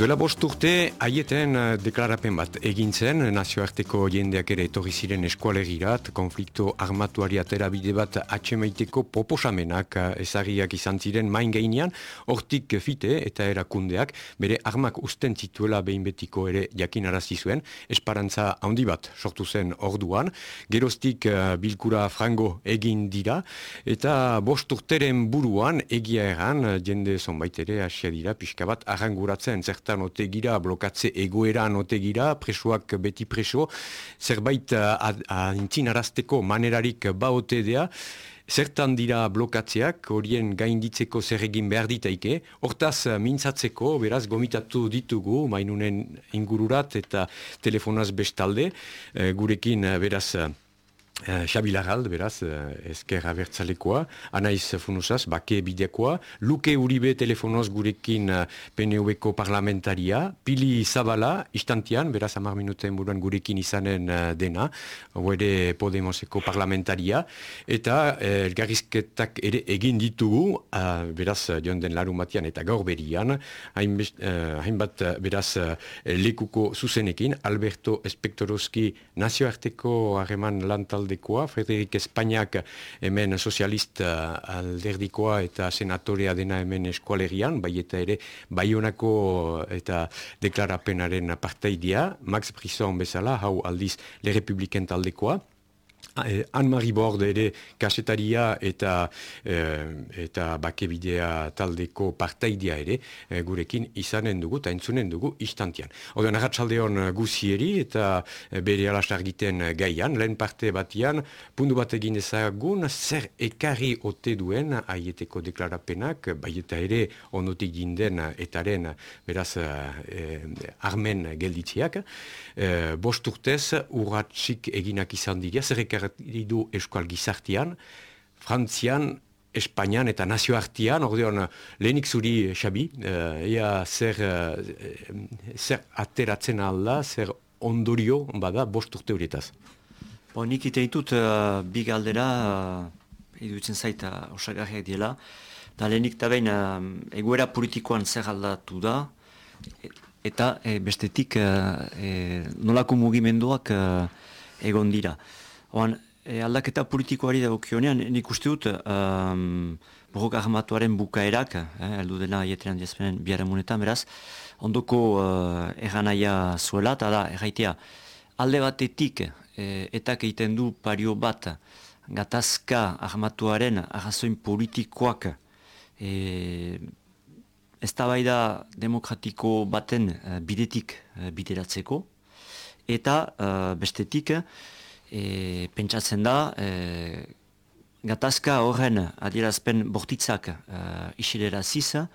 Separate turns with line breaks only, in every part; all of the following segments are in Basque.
Duela bost urte, haieten eh, deklarapen bat egintzen, nazioarteko jendeak ere etorri ziren eskualegirat, konflikto armatuari atera bide bat atxemaiteko poposamenak eh, ezagiak izan ziren main gainean, hortik fite eta erakundeak, bere armak usten zituela behin betiko ere jakin arazi zuen, esperantza handi bat sortu zen orduan, geroztik uh, bilkura frango egin dira, eta bost urteren buruan egia eran, jende zonbait ere asia dira, pixka bat arranguratzen zertan bertan otegira, blokatze egoeran otegira, presoak beti preso, zerbait aintzin arazteko manerarik ba otedea, Zertan dira blokatzeak, horien gainditzeko zer egin behar ditaike, hortaz mintzatzeko, beraz, gomitatu ditugu, mainunen ingururat eta telefonaz bestalde, eh, gurekin, beraz, Xabi Larrald, beraz, uh, ezker abertzalekoa, anaiz funusaz, bake bidekoa, Luke Uribe telefonoz gurekin uh, PNV-ko parlamentaria, Pili Zabala, istantian, beraz, amar minuten buruan gurekin izanen dena, huere Podemoseko parlamentaria, eta elgarrizketak ere egin ditugu, beraz, joan den laru matian eta gaur berian, hainbat, beraz, lekuko zuzenekin, Alberto Espektorozki nazioarteko harreman lantalde aldekoa, Frederik Espainiak hemen sozialista alderdikoa eta senatorea dena hemen eskualerian, bai eta ere baionako eta deklarapenaren partaidia, Max Brisson bezala, hau aldiz le republiken taldekoa, Eh, Anne-Marie Borde ere kasetaria eta eh, eta bakebidea taldeko partaidia ere eh, gurekin izanen dugu eta entzunen dugu istantian. Oden, ahatsaldeon guzieri eta bere alasargiten gaian, lehen parte batian, pundu bat egin ezagun, zer ekarri ote duen aieteko deklarapenak, bai eta ere onotik ginden etaren beraz armen gelditziak, e, bost urtez urratxik eginak izan dira, zer ekarri du eskual gizartian, Frantzian, Espainian eta nazioartian, ordeon lehenik zuri, Xabi, uh, ea zer, uh, zer ateratzen alda, zer ondorio, bada, bost urte horietaz.
Bo, nik ite ditut, uh, bi galdera, uh, idutzen zaita osagarriak diela, da lehenik eta behin, uh, egoera politikoan zer aldatu da, eta e, bestetik e, e, nolako mugimenduak e, egon dira. Oan, e, aldaketa politikoari dagokionean, nik uste dut, um, borrok armatuaren bukaerak, eh, eldu dena aieteran diazpenen biaramunetan, beraz, ondoko uh, eranaia zuela, eta da, erraitea, alde batetik, e, etak egiten du pario bat, gatazka armatuaren arrazoin politikoak e, ez da demokratiko baten bidetik uh, bideratzeko, eta uh, bestetik e, pentsatzen da e, gatazka horren adierazpen bortitzak uh, isilera ziza,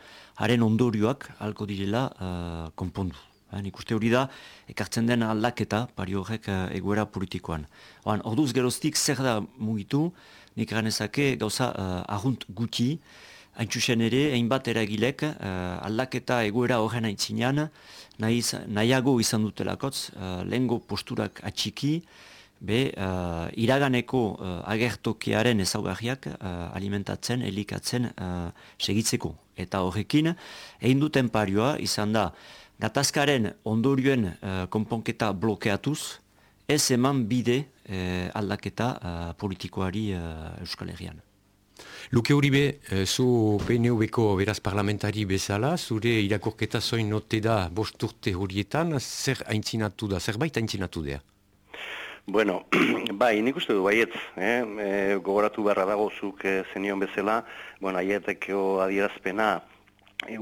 haren ondorioak alko direla uh, konpondu. Eh, nik uste hori da, ekartzen den aldaketa pari horrek egoera politikoan. Oan, orduz geroztik zer da mugitu, nik ganezake gauza uh, ahunt guti, Haintxusen ere, hainbat eragilek uh, aldaketa egoera horren aintzinean, nahiago izan dutelakotz, uh, lehengo posturak atxiki, be uh, iraganeko uh, agertokiaren ezaugarriak uh, alimentatzen, elikatzen uh, segitzeko. Eta horrekin, egin duten parioa izan da, gatazkaren ondorioen uh, konponketa blokeatuz, ez eman bide uh, aldaketa uh, politikoari uh, Euskal Herrian.
Luke Uribe, zu PNV-ko beraz parlamentari bezala, zure irakorketa zoin note da bosturte horietan, zer haintzinatu da, zerbait haintzinatu da?
Bueno, bai, nik uste du baiet, eh? e, gogoratu beharra dago zuk e, zenion bezala, bueno, aieteko adierazpena,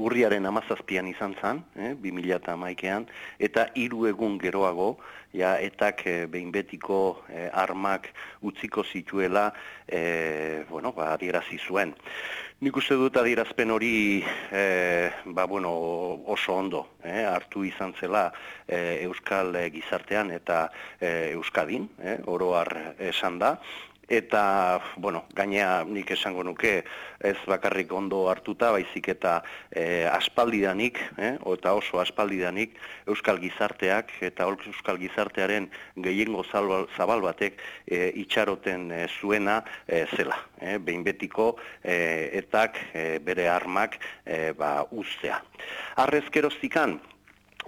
urriaren amazazpian izan zan, eh, 2000 eta hiru egun geroago, ja, etak eh, behin betiko eh, armak utziko zituela, eh, bueno, ba, adierazi zuen. Nik uste dut adierazpen hori eh, ba, bueno, oso ondo, eh, hartu izan zela eh, Euskal gizartean eta eh, Euskadin, eh, oroar esan da, eta, bueno, gainea nik esango nuke ez bakarrik ondo hartuta, baizik eta e, aspaldidanik, eh, eta oso aspaldidanik, Euskal Gizarteak eta Euskal Gizartearen gehiengo zabal batek e, itxaroten e, zuena e, zela. Eh, behin betiko etak bere armak e, ba, ustea. Arrezkeroztikan,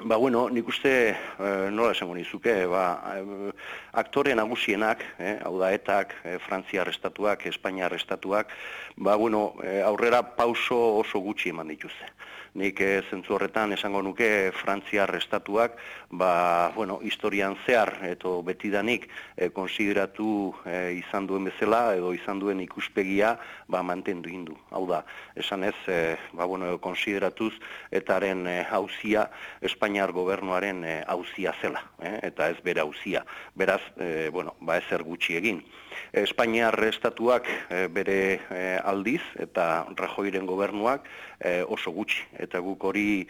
Ba, bueno, nik uste, e, nola esango nizuke, ba, e, aktore nagusienak, eh, hau da, etak, e, Frantzia arrestatuak, Espainia arrestatuak, ba, bueno, e, aurrera pauso oso gutxi eman dituzte nik e, zentzu horretan esango nuke Frantziar estatuak ba, bueno, historian zehar eto betidanik e, konsideratu e, izan duen bezala edo izan duen ikuspegia ba, mantendu indu. Hau da, esan ez, e, ba, bueno, konsideratuz etaren hauzia Espainiar gobernuaren hauzia zela, e, eta ez bere hauzia. Beraz, e, bueno, ba, ezer gutxi egin. Espainiar estatuak e, bere e, aldiz eta Rajoiren gobernuak e, oso gutxi. Eta guk hori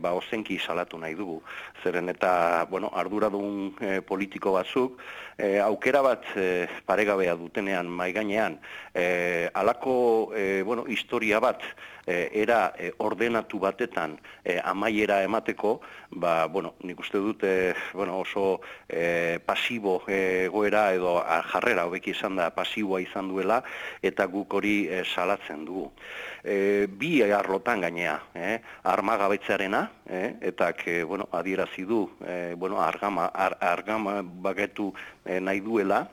ba ozenki salatu nahi dugu. Zeren eta bueno arduradun politiko batzuk e, aukera bat e, paregabea dutenean mai gainean e, alako e, bueno historia bat e, era e, ordenatu batetan e, amaiera emateko ba bueno nik uste dut e, bueno oso e, pasibo egoera edo jarrera hobeki izan da pasiboa izan duela eta guk hori e, salatzen dugu e, bi arlotan gainea, eh? armagabetzearena, eh? eta ke, bueno, adierazi du, eh, bueno, argama, ar, argama bagetu eh, nahi duela,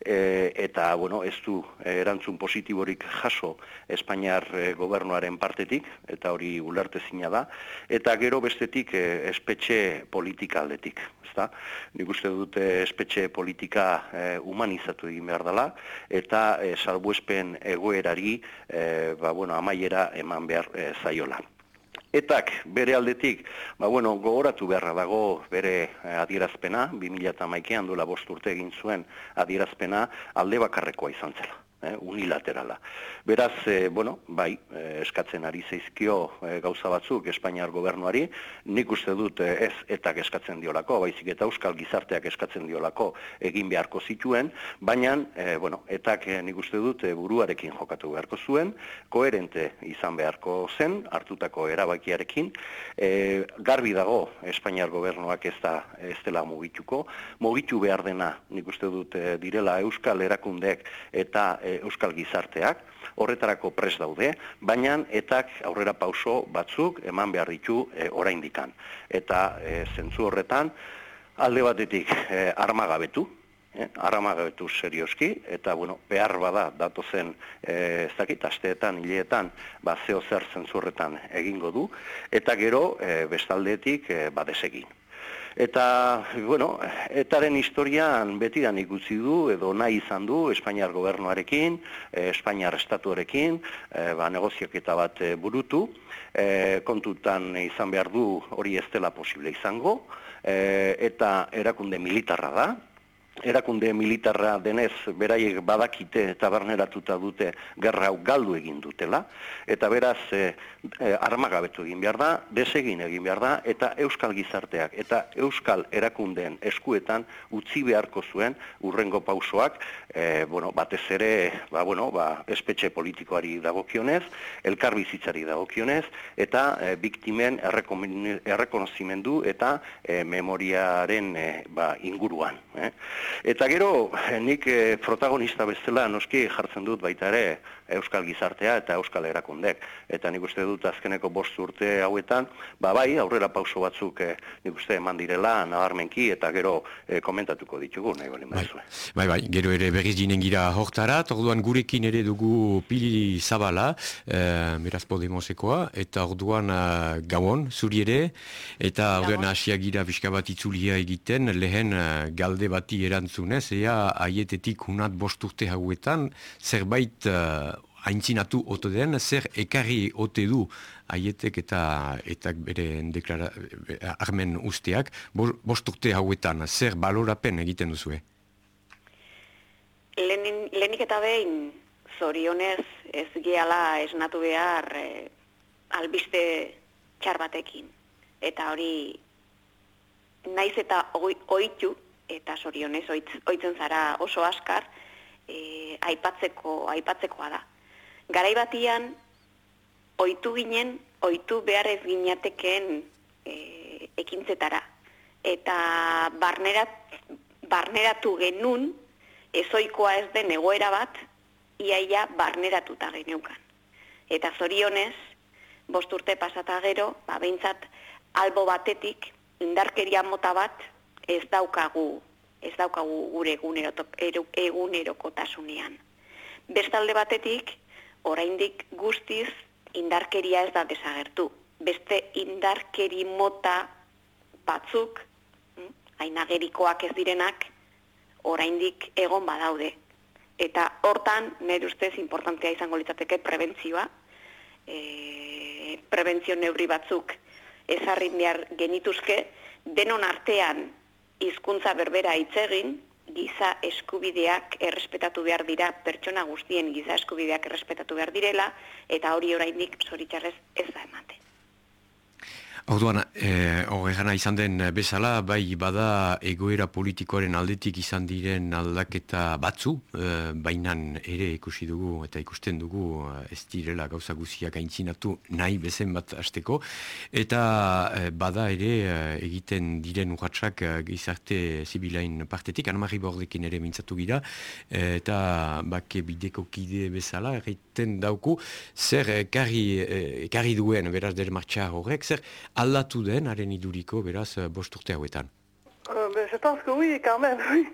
e, eta bueno, ez du erantzun positiborik jaso Espainiar e, gobernuaren partetik, eta hori ulertezina da, eta gero bestetik e, espetxe politika aldetik. Ezta? Nik uste dute espetxe politika e, humanizatu egin behar dela, eta e, salbuespen egoerari e, ba, bueno, amaiera eman behar e, zaiola. Etak bere aldetik, ba, bueno, gogoratu beharra dago bere eh, adierazpena, 2008an duela bost urte egin zuen adierazpena alde bakarrekoa izan zela eh, unilaterala. Beraz, eh, bueno, bai, eh, eskatzen ari zeizkio eh, gauza batzuk Espainiar gobernuari, nik uste dut eh, ez etak eskatzen diolako, baizik eta euskal gizarteak eskatzen diolako egin beharko zituen, baina, eh, bueno, etak eh, nik uste dut eh, buruarekin jokatu beharko zuen, koherente izan beharko zen, hartutako erabakiarekin, eh, garbi dago Espainiar gobernuak ez da ez dela mugituko, mugitu behar dena nik uste dut direla euskal erakundek eta eh, euskal gizarteak, horretarako pres daude, baina etak aurrera pauso batzuk eman behar ditu e, oraindikan. Eta e, zentzu horretan, alde batetik e, armagabetu, eh, armagabetu serioski, eta bueno, behar bada datu zen e, ez dakit, asteetan, hileetan, ba, zeo zer zentzurretan egingo du, eta gero e, bestaldetik e, badesegin. Eta, bueno, etaren historian betidan ikusi du, edo nahi izan du, Espainiar gobernuarekin, eh, Espainiar estatuarekin, eh, ba, negoziak eta bat eh, burutu, eh, kontutan izan behar du hori ez dela posible izango, eh, eta erakunde militarra da, erakunde militarra denez beraiek badakite eta barneratuta dute gerra hau galdu egin dutela eta beraz e, e, armagabetu egin behar da, desegin egin behar da eta euskal gizarteak eta euskal erakundeen eskuetan utzi beharko zuen urrengo pausoak e, bueno, batez ere ba, bueno, ba, espetxe politikoari dagokionez, elkar bizitzari dagokionez eta e, biktimen errekonozimendu eta e, memoriaren e, ba, inguruan. Eh? Eta gero, nik eh, protagonista bezala noski jartzen dut baita ere euskal gizartea eta euskal erakundek. Eta nik uste dut azkeneko bost urte hauetan, ba bai, aurrera pauso batzuk e, nik uste eman direla, nabarmenki, eta gero e, komentatuko ditugu, nahi bali bai,
bai, bai, gero ere berriz dinen gira hortara, orduan gurekin ere dugu pili zabala, e, beraz Podemosekoa, eta orduan uh, gabon, zuri ere, eta orduan hasia gira biskabat itzulia egiten, lehen galde bati erantzunez, ea aietetik unat bost urte hauetan, zerbait haintzinatu ote den, zer ekarri ote du haietek eta eta bere deklara, armen usteak, bosturte hauetan, zer balorapen egiten duzue?
Lenin, lenik eta behin, zorionez ez gehala esnatu behar e, albiste txar batekin. Eta hori naiz eta oitu, eta zorionez oitzen zara oso askar, e, aipatzeko, aipatzekoa da garai batian ohitu ginen ohitu behar ez ginatekeen e, ekintzetara eta barnerat, barneratu genun ezoikoa ez den egoera bat iaia barneratuta geneukan eta zorionez bost urte pasata gero ba beintzat albo batetik indarkeria mota bat ez daukagu ez daukagu gure egunerokotasunean. Bestalde batetik, oraindik guztiz indarkeria ez da desagertu. Beste indarkeri mota batzuk, hm, ainagerikoak ez direnak, oraindik egon badaude. Eta hortan, nire ustez, importantea izango litzateke prebentzioa, e, prebentzio neurri batzuk ezarri behar genituzke, denon artean hizkuntza berbera hitz egin, giza eskubideak errespetatu behar dira, pertsona guztien giza eskubideak errespetatu behar direla, eta hori oraindik zoritxarrez ez da ematen.
Orduan, e, horregana izan den bezala, bai bada egoera politikoaren aldetik izan diren aldaketa batzu, e, bainan ere ikusi dugu eta ikusten dugu ez direla gauza guziak aintzinatu nahi bezen bat azteko, eta e, bada ere egiten diren urratxak gizarte zibilain partetik, anamari bordekin ere mintzatu gira, eta bake bideko kide bezala, egiten dauku, zer karri, karri duen, beraz, der martxar horrek, zer aldatu den, haren iduriko, beraz, eh, bost urte hauetan?
Uh, je pense que oui, quand même, oui.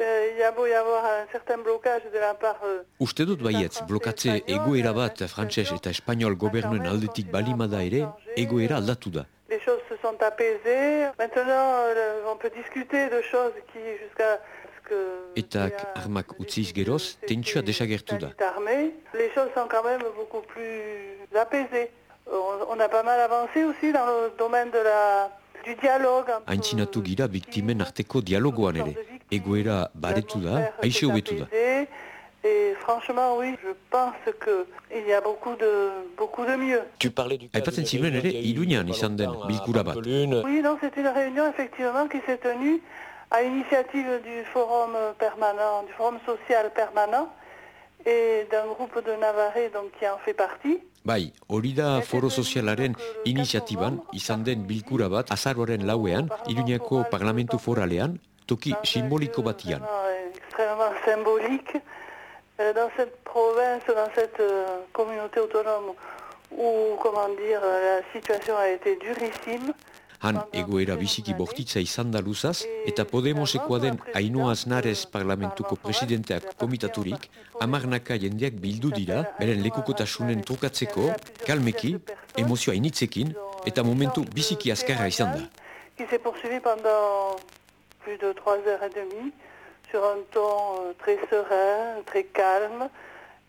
Euh, il y a beau y avoir un certain blocage de la part... Euh,
Uste dut baietz, blokatze egoera bat frantses eta espainol gobernuen aldetik balimada ere, egoera aldatu da.
Les choses se sont apaisées. Maintenant, euh, on peut discuter de choses qui, jusqu'à
Eta armak utziz geroz, tentsua desagertu da.
Les choses sont quand même beaucoup plus apaisées on, a pas mal avancé aussi dans le domaine de la du dialogue.
Aintzinatu gira biktimen arteko dialogoan ere. Egoera baretu da, aixe hobetu da.
Et franchement, oui, je pense que il y a beaucoup de beaucoup de mieux.
Tu parlais du Aipatzen ziluen ere Iruñan izan den bilkura bat.
Oui, non, c'est une réunion effectivement qui s'est tenue à l'initiative du forum permanent, du forum social permanent et d'un groupe de Navarrais donc qui en fait partie.
Bai, hori da foro sozialaren iniziatiban izan den bilkura bat azaroaren lauean, Iruñako parlamentu foralean, toki simboliko batian.
Extremement symbolique. Euh, dans cette province, dans cette euh, communauté autonome où, comment dire, la situation a été durissime,
Han egoera biziki bortitza izan da luzaz, eta Podemosekoa den Ainoa Aznarez parlamentuko presidenteak komitaturik, amarnaka jendeak bildu dira, beren lekukotasunen trukatzeko, kalmeki, emozioa initzekin, eta momentu biziki azkarra izan da.
Qui s'est poursuivi pendant plus de 3 heures et demie, sur un ton euh, très serein, très calme.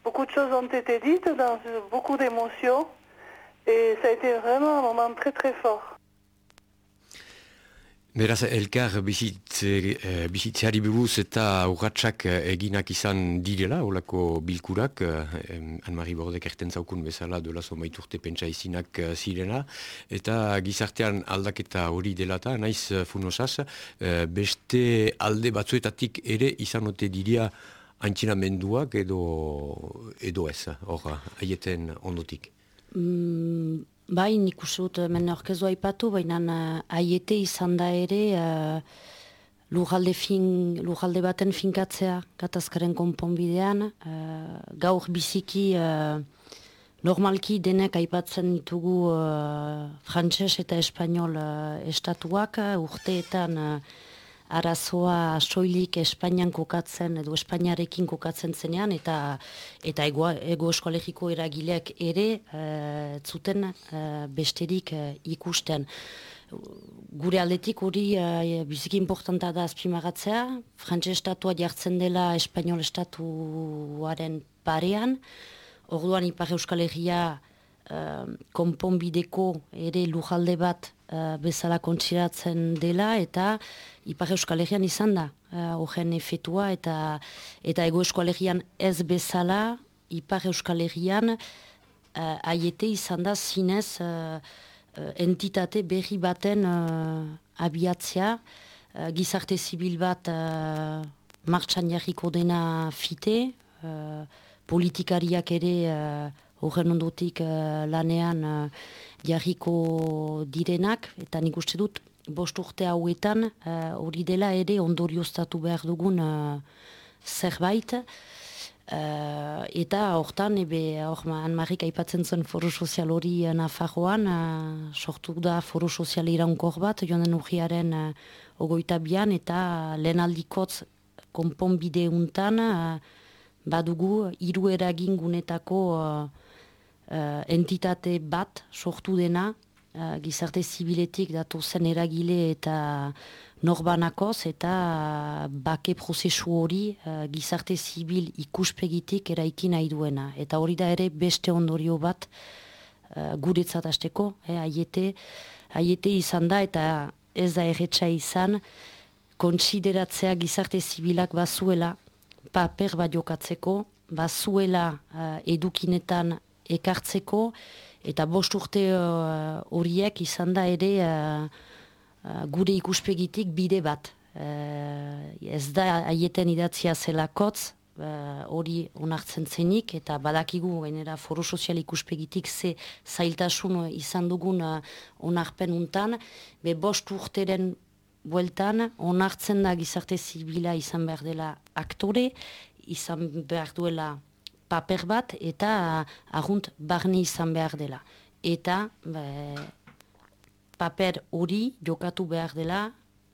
Beaucoup de choses ont été dites dans beaucoup d'émotions, et ça a été vraiment un moment très très fort.
Beraz, elkar bizitze, eh, bizitzeari buruz eta urratxak eh, eginak izan direla, olako bilkurak, eh, Anmari Bordek erten zaukun bezala dola maiturte pentsa izinak zirena, eta gizartean aldaketa hori delata, naiz funosaz, beste alde batzuetatik ere izan ote diria antxinamenduak edo, edo ez, hor, aieten ondotik.
Mm, Bai, nik uste dut, men orkezu haipatu, baina uh, aiete izan da ere uh, lujalde, fin, lujalde baten finkatzea gatazkaren konponbidean. Uh, gaur biziki uh, normalki denek aipatzen ditugu uh, frantses eta espanol uh, estatuak uh, urteetan arazoa soilik Espainian kokatzen edo Espainiarekin kokatzen zenean eta eta ego, ego eskolegiko eragileak ere uh, zuten uh, besterik uh, ikusten. Gure aldetik hori uh, biziki importanta da azpimagatzea, frantse estatua jartzen dela Espainiol estatuaren parean, orduan Ipar Euskal Herria uh, konponbideko ere lujalde bat uh, bezala kontsiratzen dela eta Ipar Euskal Herrian izan da horren uh, efetua eta eta Ego Euskal Herrian ez bezala Ipar Euskal Herrian uh, aiete izan da zinez uh, entitate berri baten uh, abiatzea. Uh, gizarte zibil bat uh, martxan jarriko dena fite uh, politikariak ere horren ondotik uh, lanean uh, jarriko direnak, eta nik uste dut, bost urte hauetan, uh, hori dela ere ondorioztatu behar dugun uh, zerbait. Uh, eta hortan, ebe, hor anmarrik aipatzen zuen foro sozial hori uh, Nafarroan, uh, sortu da foro sozial iraunkor bat, joan den urgiaren uh, ogoita bian, eta lehen aldikotz konponbide untan, uh, badugu, iru eragin gunetako uh, uh, entitate bat sortu dena, uh, gizarte zibiletik datu zen eragile eta norbanakoz eta bake prozesu hori uh, gizarte zibil ikuspegitik eraiki nahi duena. Eta hori da ere beste ondorio bat uh, guretzat azteko, eh, aiete, aiete izan da eta ez da erretxa izan, kontsideratzea gizarte zibilak bazuela paper bat jokatzeko, bazuela uh, edukinetan ekartzeko, eta bost urte horiek izan da ere Uh, gure ikuspegitik bide bat. Uh, ez da aieten idatzia zelakotz, uh, hori onartzen zenik, eta badakigu gainera foro sozial ikuspegitik ze zailtasun izan dugun uh, onarpen untan, be bost urteren bueltan onartzen da gizarte zibila izan behar dela aktore, izan behar duela paper bat, eta agunt barni izan behar dela. Eta paper hori jokatu behar dela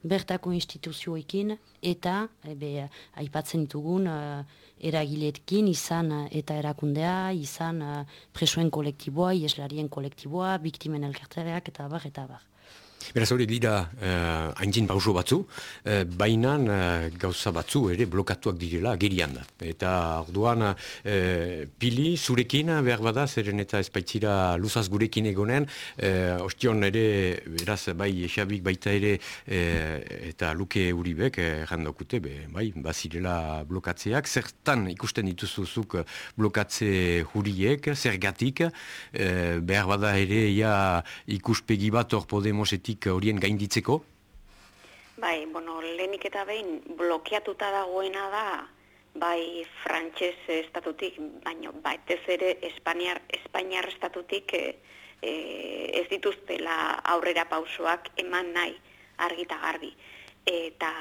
bertako instituzioekin eta ebe, aipatzen ditugun uh, eragileekin izan uh, eta erakundea, izan uh, presoen kolektiboa, ieslarien kolektiboa, biktimen elkartereak eta bar, eta bar.
Beraz hori dira uh, haintzin pauso batzu, uh, baina uh, gauza batzu ere blokatuak direla gerian da. Eta orduan uh, pili zurekin behar bada, zeren eta espaitzira luzaz gurekin egonen, uh, ostion ere, beraz bai esabik baita ere eta luke uribek jandokute, be, bai, bazirela blokatzeak, zertan ikusten dituzuzuk blokatze huriek, zergatik, uh, behar bada ere ja ikuspegi bat hor Podemosetik horien gainditzeko?
Bai, bueno, lehenik eta behin blokeatuta dagoena da bai frantses estatutik, baino baitez ere Espainiar, Espainiar estatutik e, ez dituztela aurrera pausoak eman nahi argita garbi. Eta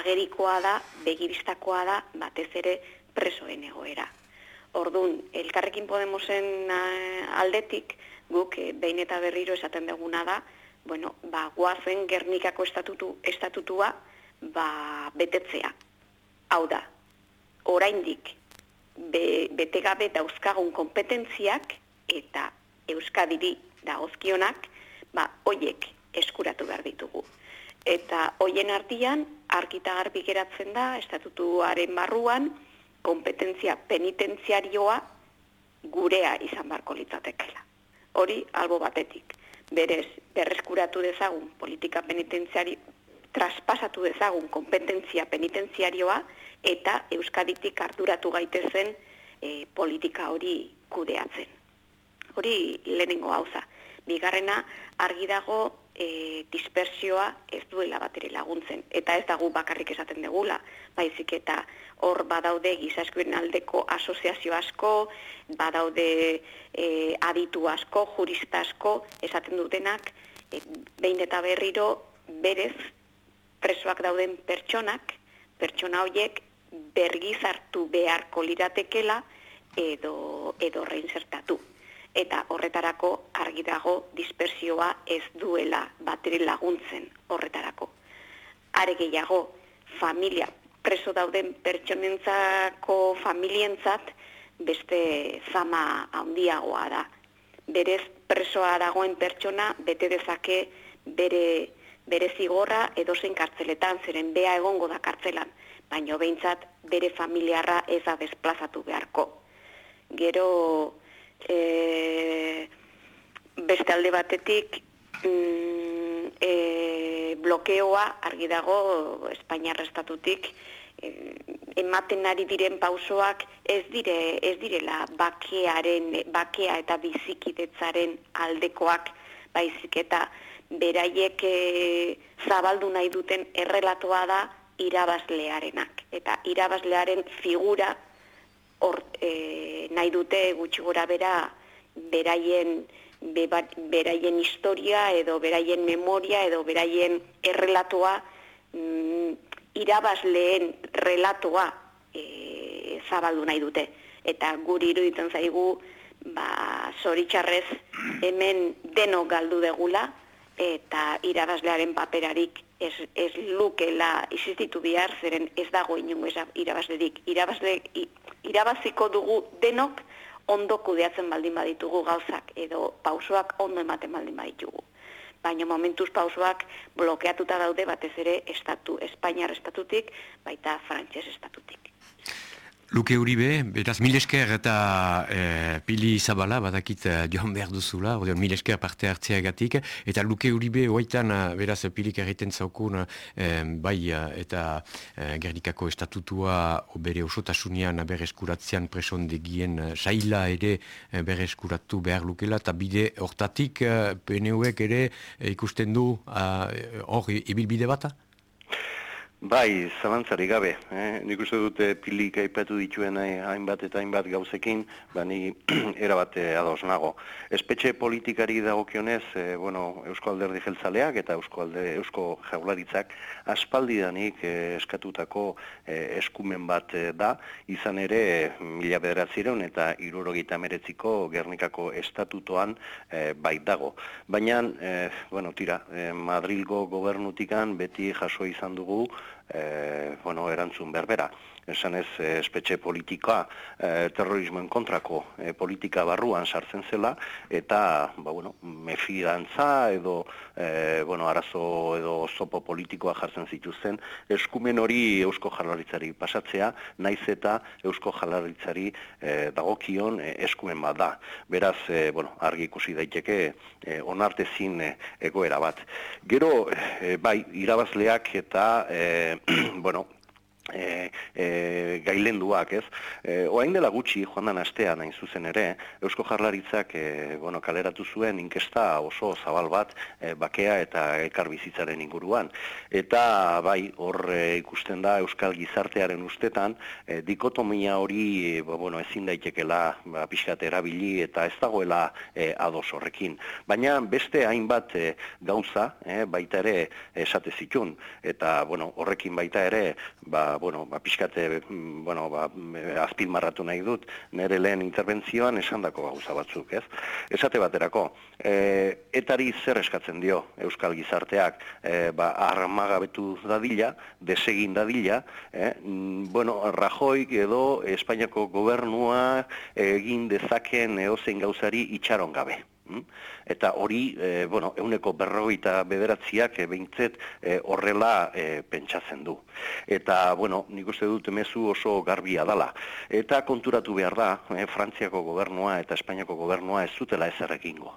agerikoa da, begibistakoa da, batez ere presoen egoera. Ordun elkarrekin Podemosen aldetik, guk behin eta berriro esaten deguna da, bueno, ba, guazen Gernikako estatutu, estatutua ba, betetzea. Hau da, oraindik be, betegabe dauzkagun kompetentziak eta Euskadiri dagozkionak, ba, oiek eskuratu behar ditugu. Eta hoien artean argita garbi geratzen da, estatutuaren barruan, kompetentzia penitentziarioa gurea izan barko litzatekela. Hori, albo batetik berez berreskuratu dezagun politika penitenziari traspasatu dezagun kompetentzia penitentziarioa eta euskaditik arduratu gaitezen e, politika hori kudeatzen. Hori lehenengo gauza. Bigarrena argi dago e, dispersioa ez duela bateri laguntzen. Eta ez dago bakarrik esaten degula, baizik eta hor badaude gizaskuen aldeko asoziazio asko, badaude e, aditu asko, jurista asko, esaten dutenak, e, behin eta berriro berez presoak dauden pertsonak, pertsona horiek bergizartu beharko liratekela edo, edo reinsertatu eta horretarako argi dago dispersioa ez duela bateri laguntzen horretarako. Are gehiago, familia, preso dauden pertsonentzako familientzat beste zama handiagoa da. Berez presoa dagoen pertsona bete dezake bere, bere zigorra edozein kartzeletan, zeren bea egongo da kartzelan, baino behintzat bere familiarra ez da desplazatu beharko. Gero, e, beste alde batetik mm, e, blokeoa argi dago Espainiar estatutik. E, ematen ari diren pausoak ez dire ez direla bakearen bakea eta bizikidetzaren aldekoak baizik eta beraiek e, zabaldu nahi duten errelatoa da irabazlearenak. Eta irabazlearen figura or, e, nahi dute gutxi gora bera beraien beraien historia edo beraien memoria edo beraien errelatoa mm, irabazleen relatoa e, zabaldu nahi dute. Eta guri iruditzen zaigu, ba, zoritxarrez hemen deno galdu degula, eta irabazlearen paperarik ez, ez lukela izistitu bihar, zeren ez dago inungo irabazlerik. Irabazle, irabaziko dugu denok ondo kudeatzen baldin baditugu gauzak, edo pausoak ondo ematen baldin baditugu. Baina momentuz pausoak blokeatuta daude batez ere estatu, Espainiar estatutik, baita Frantses estatutik.
Luke Uribe, beraz mil esker eta e, pili zabala badakit e, joan behar duzula, ordeon mil esker parte hartzeagatik, eta Luke Uribe oaitan eh, beraz pilik erriten zaukun e, bai eta e, gerdikako estatutua bere osotasunean bere eskuratzean presondegien saila ere bere eskuratu behar lukela, eta bide hortatik PNUek ere ikusten du hor ibilbide bata?
Bai, zabantzari gabe. Eh? Nik uste dute pilik aipatu dituen eh, hainbat eta hainbat gauzekin, ba ni erabate eh, ados nago. Espetxe politikari dagokionez, eh, bueno, Eusko Alderdi Jeltzaleak eta Eusko, Alde, Eusko Jaularitzak aspaldidanik eh, eskatutako eh, eskumen bat eh, da, izan ere mila bederatzireun eta irurogeita meretziko Gernikako estatutoan eh, bai dago. Baina, eh, bueno, tira, eh, Madrilgo gobernutikan beti jaso izan dugu e, bueno, erantzun berbera. Esan ez, e, espetxe politika e, terrorismoen kontrako e, politika barruan sartzen zela, eta, ba, bueno, mefidantza edo, e, bueno, arazo edo zopo politikoa jartzen zituzten, eskumen hori Eusko Jalaritzari pasatzea, naiz eta Eusko Jalaritzari e, dagokion e, eskumen bat da. Beraz, e, bueno, argi ikusi daiteke e, onartezin e, egoera bat. Gero, e, bai, irabazleak eta e, bueno, e, e, gailenduak, ez? E, oain dela gutxi, joan dan astean hain zuzen ere, Eusko Jarlaritzak e, bueno, kaleratu zuen inkesta oso zabal bat e, bakea eta elkar bizitzaren inguruan. Eta bai, hor e, ikusten da Euskal Gizartearen ustetan, e, dikotomia hori e, bueno, ezin daitekela ba, pixkat erabili eta ez dagoela e, ados horrekin. Baina beste hainbat e, gauza, e, baita ere esate zitun, eta bueno, horrekin baita ere, ba, bueno, ba, pixkate, mm, bueno, ba, azpil marratu nahi dut, nire lehen interbentzioan esandako gauza batzuk, ez? Esate baterako, e, etari zer eskatzen dio Euskal Gizarteak, e, ba, armagabetu dadila, desegin dadila, e, bueno, Rajoik edo Espainiako gobernua egin dezaken eozein gauzari itxaron gabe. Mm? Eta hori, e, bueno, euneko berrogeita bederatziak e, behintzet e, horrela e, pentsatzen du. Eta, bueno, nik uste dut emezu oso garbia dala. Eta konturatu behar da, e, Frantziako gobernua eta Espainiako gobernua ez zutela ezer egingo.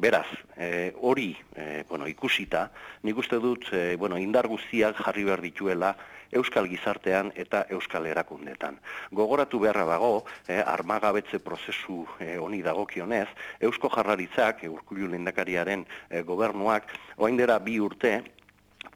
Beraz, e, hori, e, bueno, ikusita, nik uste dut, e, bueno, indar guztiak jarri behar dituela, euskal gizartean eta euskal erakundetan. Gogoratu beharra dago, eh, armagabetze prozesu eh, honi dagokionez, eusko jarraritzak, eh, urkullu lendakariaren eh, gobernuak, oaindera bi urte,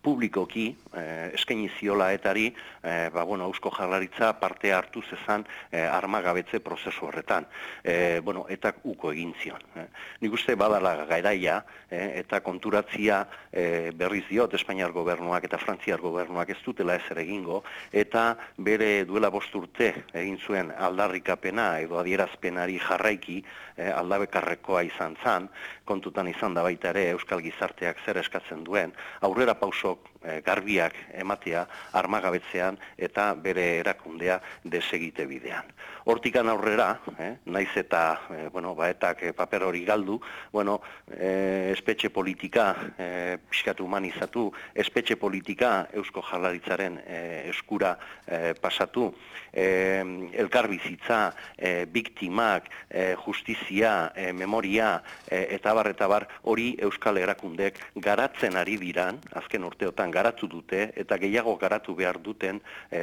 publikoki eh, eskaini ziola etari eh, ba, bueno, eusko jarlaritza parte hartu zezan eh, armagabetze prozesu horretan. Eh, bueno, eta uko egin zion. Eh. Nik uste badala gairaia eh, eta konturatzia eh, berriz diot Espainiar gobernuak eta Frantziar gobernuak ez dutela ezer egingo eta bere duela bosturte egin zuen aldarrikapena edo adierazpenari jarraiki eh, aldabekarrekoa izan zan, kontutan izan da baita ere Euskal Gizarteak zer eskatzen duen, aurrera pauso Eh, garbiak ematea armagabetzean eta bere erakundea desegite bidean. Hortikan aurrera, eh, naiz eta eh, bueno, baetak eh, paper hori galdu, bueno, eh, espetxe politika eh, pixkatu humanizatu, espetxe politika Eusko Jarlaritzaren eh, eskura eh, pasatu, eh, elkar bizitza, eh, biktimak, eh, justizia, eh, memoria, eh, eta bar, eta bar, hori Euskal Erakundek garatzen ari diran, azken urteotan garatu dute eta gehiago garatu behar duten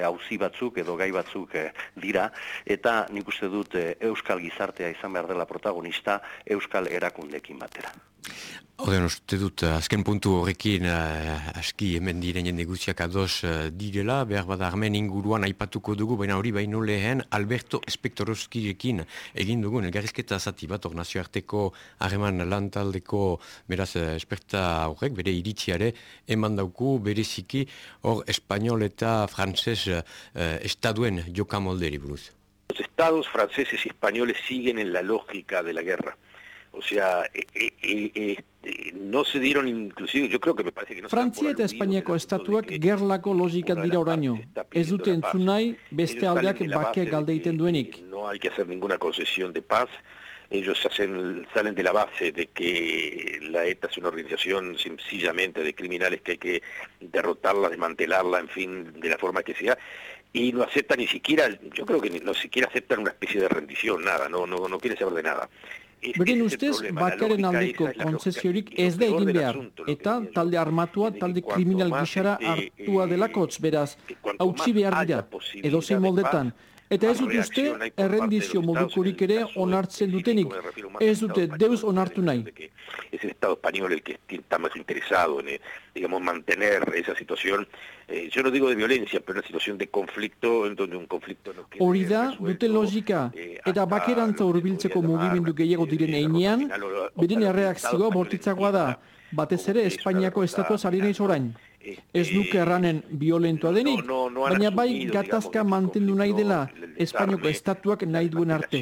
hauzi eh, batzuk edo gai batzuk eh, dira eta nik uste dut eh, euskal gizartea izan behar dela protagonista euskal erakundekin batera.
Oden, uste dut, eh, azken puntu horrekin uh, aski hemen diren jende guztiak ados uh, direla, behar bada armen inguruan aipatuko dugu, baina hori baino lehen Alberto Espektorozkirekin egin dugu, elgarrizketa zati bat, hor nazioarteko harreman lantaldeko beraz esperta horrek, bere iritziare, eman dauku bereziki hor espanol eta frantzes uh, estaduen jokamolderi buruz.
Los estados franceses y españoles siguen en la lógica de la guerra. O sea, eh, eh, eh, no se dieron inclusive, yo creo que me parece que no
Frantzia eta Espainiako estatuak gerlako logika dira oraino. Ez dute entzun nahi beste aldeak bake galdeiten duenik.
No hay que hacer ninguna concesión de paz. Ellos hacen, salen de la base de que la ETA es una organización sencillamente de criminales que hay que derrotarla, desmantelarla, en fin, de la forma que sea y no aceptan ni siquiera, yo creo que ni, no siquiera aceptan una especie de rendición, nada, no, no, no quieren saber de nada.
Beren ustez, bakaren aldeko kontzesiorik ez da egin behar, eta talde armatua, talde kriminal gixara hartua delakotz, beraz, hautsi behar dira, edo zein moldetan, Eta ez dut uste, errendizio modukurik ere onartzen dutenik. Ez dute deus onartu nahi.
Es el Estado español el que está más interesado en, eh, digamos, mantener esa situación, eh, yo no digo de violencia, pero una situación de conflicto, en donde un conflicto no
quede Hori da, dute logika, eh, eta bakerantza urbiltzeko mugimendu gehiago diren einean, beren erreakzioa bortitzagoa da, batez ere Espainiako estatua zari nahi orain. Ez nuke erranen violentoa denik, baina bai gatazka mantendu nahi dela Espainiako estatuak nahi duen arte.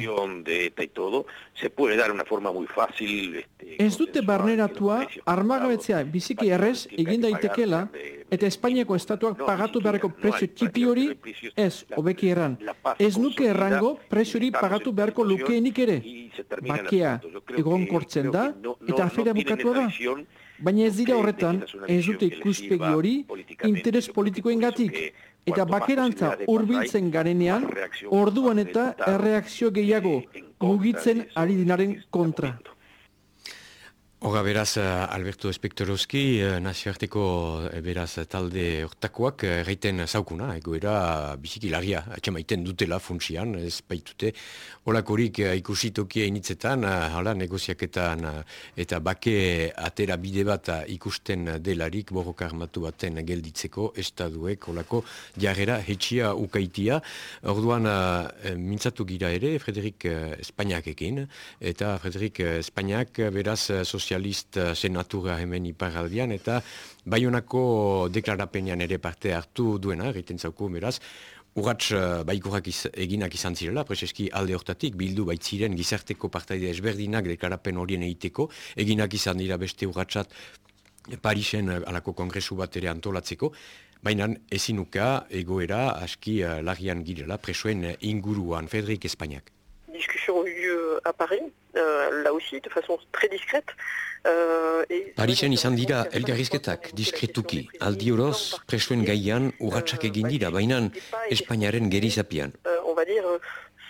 Se puede dar una forma muy fácil.
Ez dute barneratua armagabetzea biziki errez egin daitekela eta Espainiako estatuak pagatu beharko prezio txipi hori ez, hobeki erran. Ez nuke errango prezio hori pagatu beharko lukeenik ere. Bakea egon kortzen da eta afera bukatu da. Baina ez dira horretan, ez dute ikuspegi hori, interes politikoen gatik. Eta bakerantza urbiltzen garenean, orduan eta erreakzio gehiago mugitzen ari dinaren kontra.
Hoga beraz, eh, Alberto Espektorowski, eh, nazioarteko eh, beraz talde hortakoak, reiten zaukuna, egoera biziki lagia, atxamaiten dutela funtsian, ez baitute, holakorik ikusitokia initzetan, hala negoziaketan eta bake atera bide bat ikusten delarik borroka armatu baten gelditzeko, estaduek holako jarrera hetxia ukaitia, orduan mintzatu gira ere, Frederik Espainiakekin, eta Frederik Espainiak beraz sozial sozialist eh, senatura hemen iparaldian, eta baionako deklarapenean ere parte hartu duena, egiten zauku, beraz, Urratz uh, baikurak iz, eginak izan zirela, preseski alde hortatik, bildu baitziren gizarteko partaide esberdinak dekarapen horien egiteko, eginak izan dira beste urratzat Parisen uh, alako kongresu bat ere antolatzeko, baina ezinuka egoera aski uh, lagian girela presoen inguruan, Federik Espainiak.
Diskusio à Paris, euh, là aussi, de façon très discrète. Euh,
Parisen izan dira elgarrizketak diskretuki, aldi horoz presoen gaian urratsak egin dira, baina Espainiaren gerizapian.
Euh, on va dire,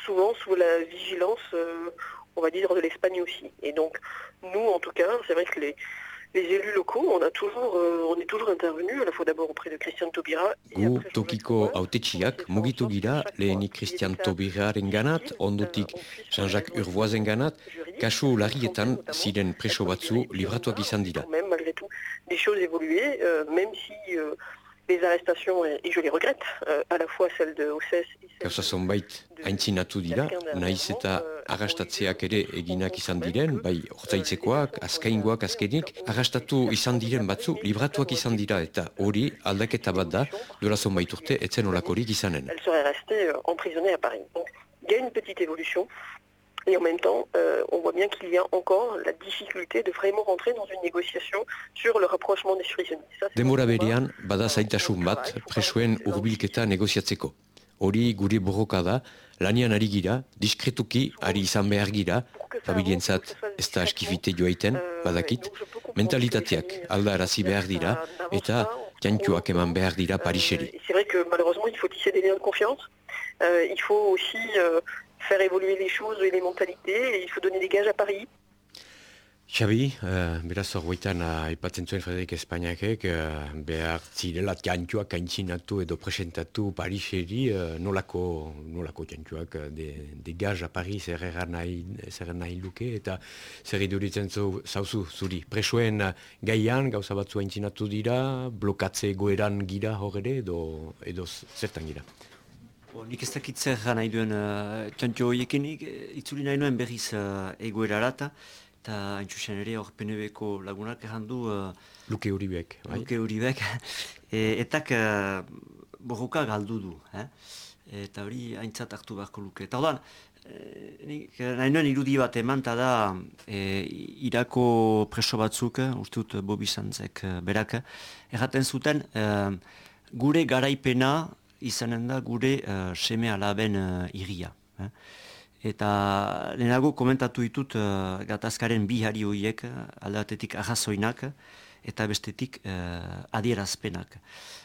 souvent sous la vigilance, on va dire, de l'Espagne aussi. Et donc, nous, en tout cas, c'est vrai que les, les élus locaux, on a toujours, euh, on est toujours intervenu, à la fois d'abord auprès de Christian Taubira.
Gu tokiko autetxiak mugitu gira lehenik Christian Taubiraren ganat, ondotik Jean-Jacques Urvoisen ganat, kasu larrietan ziren preso batzu libratuak izan dira.
Même, malgré tout, des choses évoluées, euh, même si euh, les arrestations, et, et je les regrette, euh, à la fois celles de OCS et
Gauza zonbait haintzinatu dira, nahiz eta arrastatzeak ere eginak izan diren, bai orzaitzekoak, azkaingoak azkenik, arrastatu izan diren batzu, libratuak izan dira eta hori aldaketa bat da, dola zonbait urte, etzen olakorik izanen.
Elle serait restée euh, emprisonnée à Paris. Il y a une petite évolution, Et en même temps, euh, on voit bien qu'il y a encore la difficulté de vraiment rentrer dans une négociation sur le rapprochement des prisonniers.
Demora berean, bada zaitasun bat, presoen urbilketa negoziatzeko. Hori gure borroka da, lanian ari gira, diskretuki ari izan behar gira, familientzat ez da askifite joaiten, badakit, mentalitateak alda arazi behar dira, eta jantuak eman behar dira Pariseri.
C'est vrai que malheureusement il faut tisser des liens de confiance, euh, il faut aussi... Euh, faire évoluer les choses et les mentalités, et il faut donner des gages à Paris.
Xabi, uh, beraz horretan uh, ipatzen zuen Frederik Espainiakek uh, behar zirelat jantxuak haintzinatu edo presentatu Pariseri uh, nolako, nolako jantxuak uh, de, de gaz a Paris zer nahi, nahi luke eta zer iduritzen zauzu zuri. Presoen uh, gaian gauza batzu haintzinatu dira, blokatze goeran gira horre edo, edo zertan gira?
Bo, nik ez dakit zer nahi duen uh, txantxo horiekin, itzuli nahi nuen berriz uh, egoera arata, eta haintxusen ere hor PNB-ko lagunak errandu... Uh,
Luke Uribek.
Bai? Luke Uribek. e, etak uh, borroka galdu du. Eh? eta hori haintzat hartu beharko luke. Eta ordan, e, nahi nuen irudi bat eman, da e, irako preso batzuk, uste dut Bobi Sanzek berak, erraten zuten, gure garaipena izanen da gure uh, seme alaben uh, iria. Eh? Eta lehenago komentatu ditut uh, gatazkaren bi hari horiek, aldatetik arrazoinak, eta bestetik uh, adierazpenak.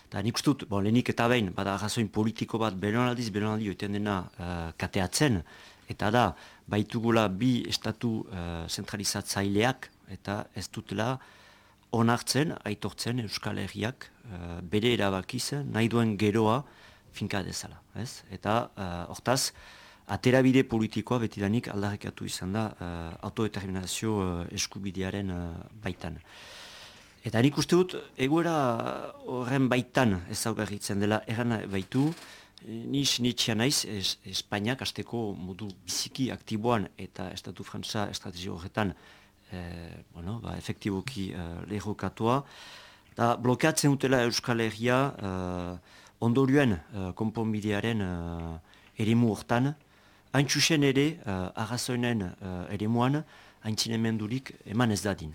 Eta nik ustut, bon, lehenik eta behin, bada arrazoin politiko bat belonaldiz, belonaldi oiten dena uh, kateatzen, eta da, baitugula bi estatu uh, zentralizatzaileak, eta ez dutela onartzen, aitortzen Euskal Herriak uh, bere erabakiz, nahi duen geroa finka dezala. Ez? Eta uh, hortaz, aterabide politikoa betidanik aldarrekatu izan da uh, autodeterminazio uh, eskubidearen uh, baitan. Eta nik uste dut, egoera horren baitan ezaugarritzen dela eran baitu, ni sinitxia naiz, es, Espainiak azteko modu biziki aktiboan eta Estatu Frantza estrategio horretan eh, bueno, ba, efektiboki eh, lehokatua, da blokeatzen dutela Euskal Herria eh, ondorioen uh, konponbidearen uh, eremu hortan, hain txusen ere, uh, arrazoinen uh, eremuan, hain zinemendurik eman ez dadin.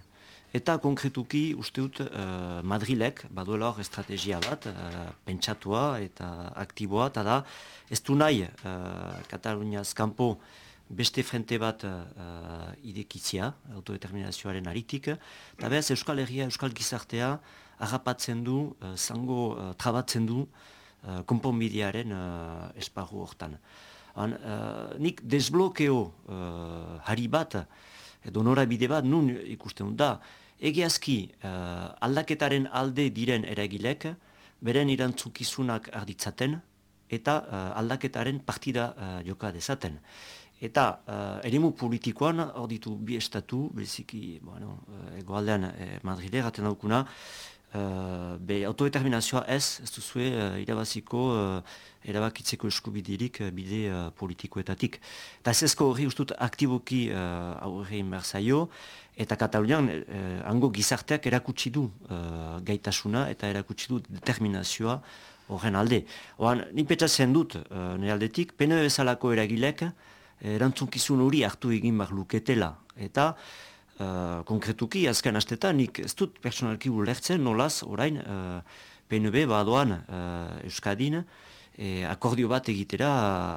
Eta konkretuki uste dut uh, Madrilek baduela hor estrategia bat, uh, pentsatua eta aktiboa, eta da ez du nahi uh, Kataluniaz kanpo beste frente bat uh, idekitzia, autodeterminazioaren aritik, eta behaz Euskal Herria, Euskal Gizartea, harrapatzen du, uh, zango uh, trabatzen du, uh, konponbidearen uh, esparru hortan. Han, uh, nik desblokeo uh, hari bat, edo norabide bat, nun ikusten da, egiazki uh, aldaketaren alde diren eragilek, beren irantzukizunak arditzaten, eta uh, aldaketaren partida uh, joka dezaten. Eta uh, erimu politikoan hor ditu bi estatu, beziki, bueno, egoaldean eh, Madrile gaten daukuna, Uh, be autodeterminazioa ez, ez duzue uh, irabaziko uh, erabakitzeko eskubidirik uh, bide uh, politikoetatik. Eta ez ezko hori ustut aktiboki uh, aurre inberzaio, eta Katalunian uh, hango gizarteak erakutsi du uh, gaitasuna eta erakutsi du determinazioa horren alde. Oan, ninpetzatzen dut, uh, nire aldetik, pene bezalako eragilek, erantzunkizun hori hartu egin bar luketela. Eta, Uh, konkretuki, azken astetan, nik ez dut personalki ulertzen nolaz, orain, uh, PNB badoan uh, Euskadin, e, akordio bat egitera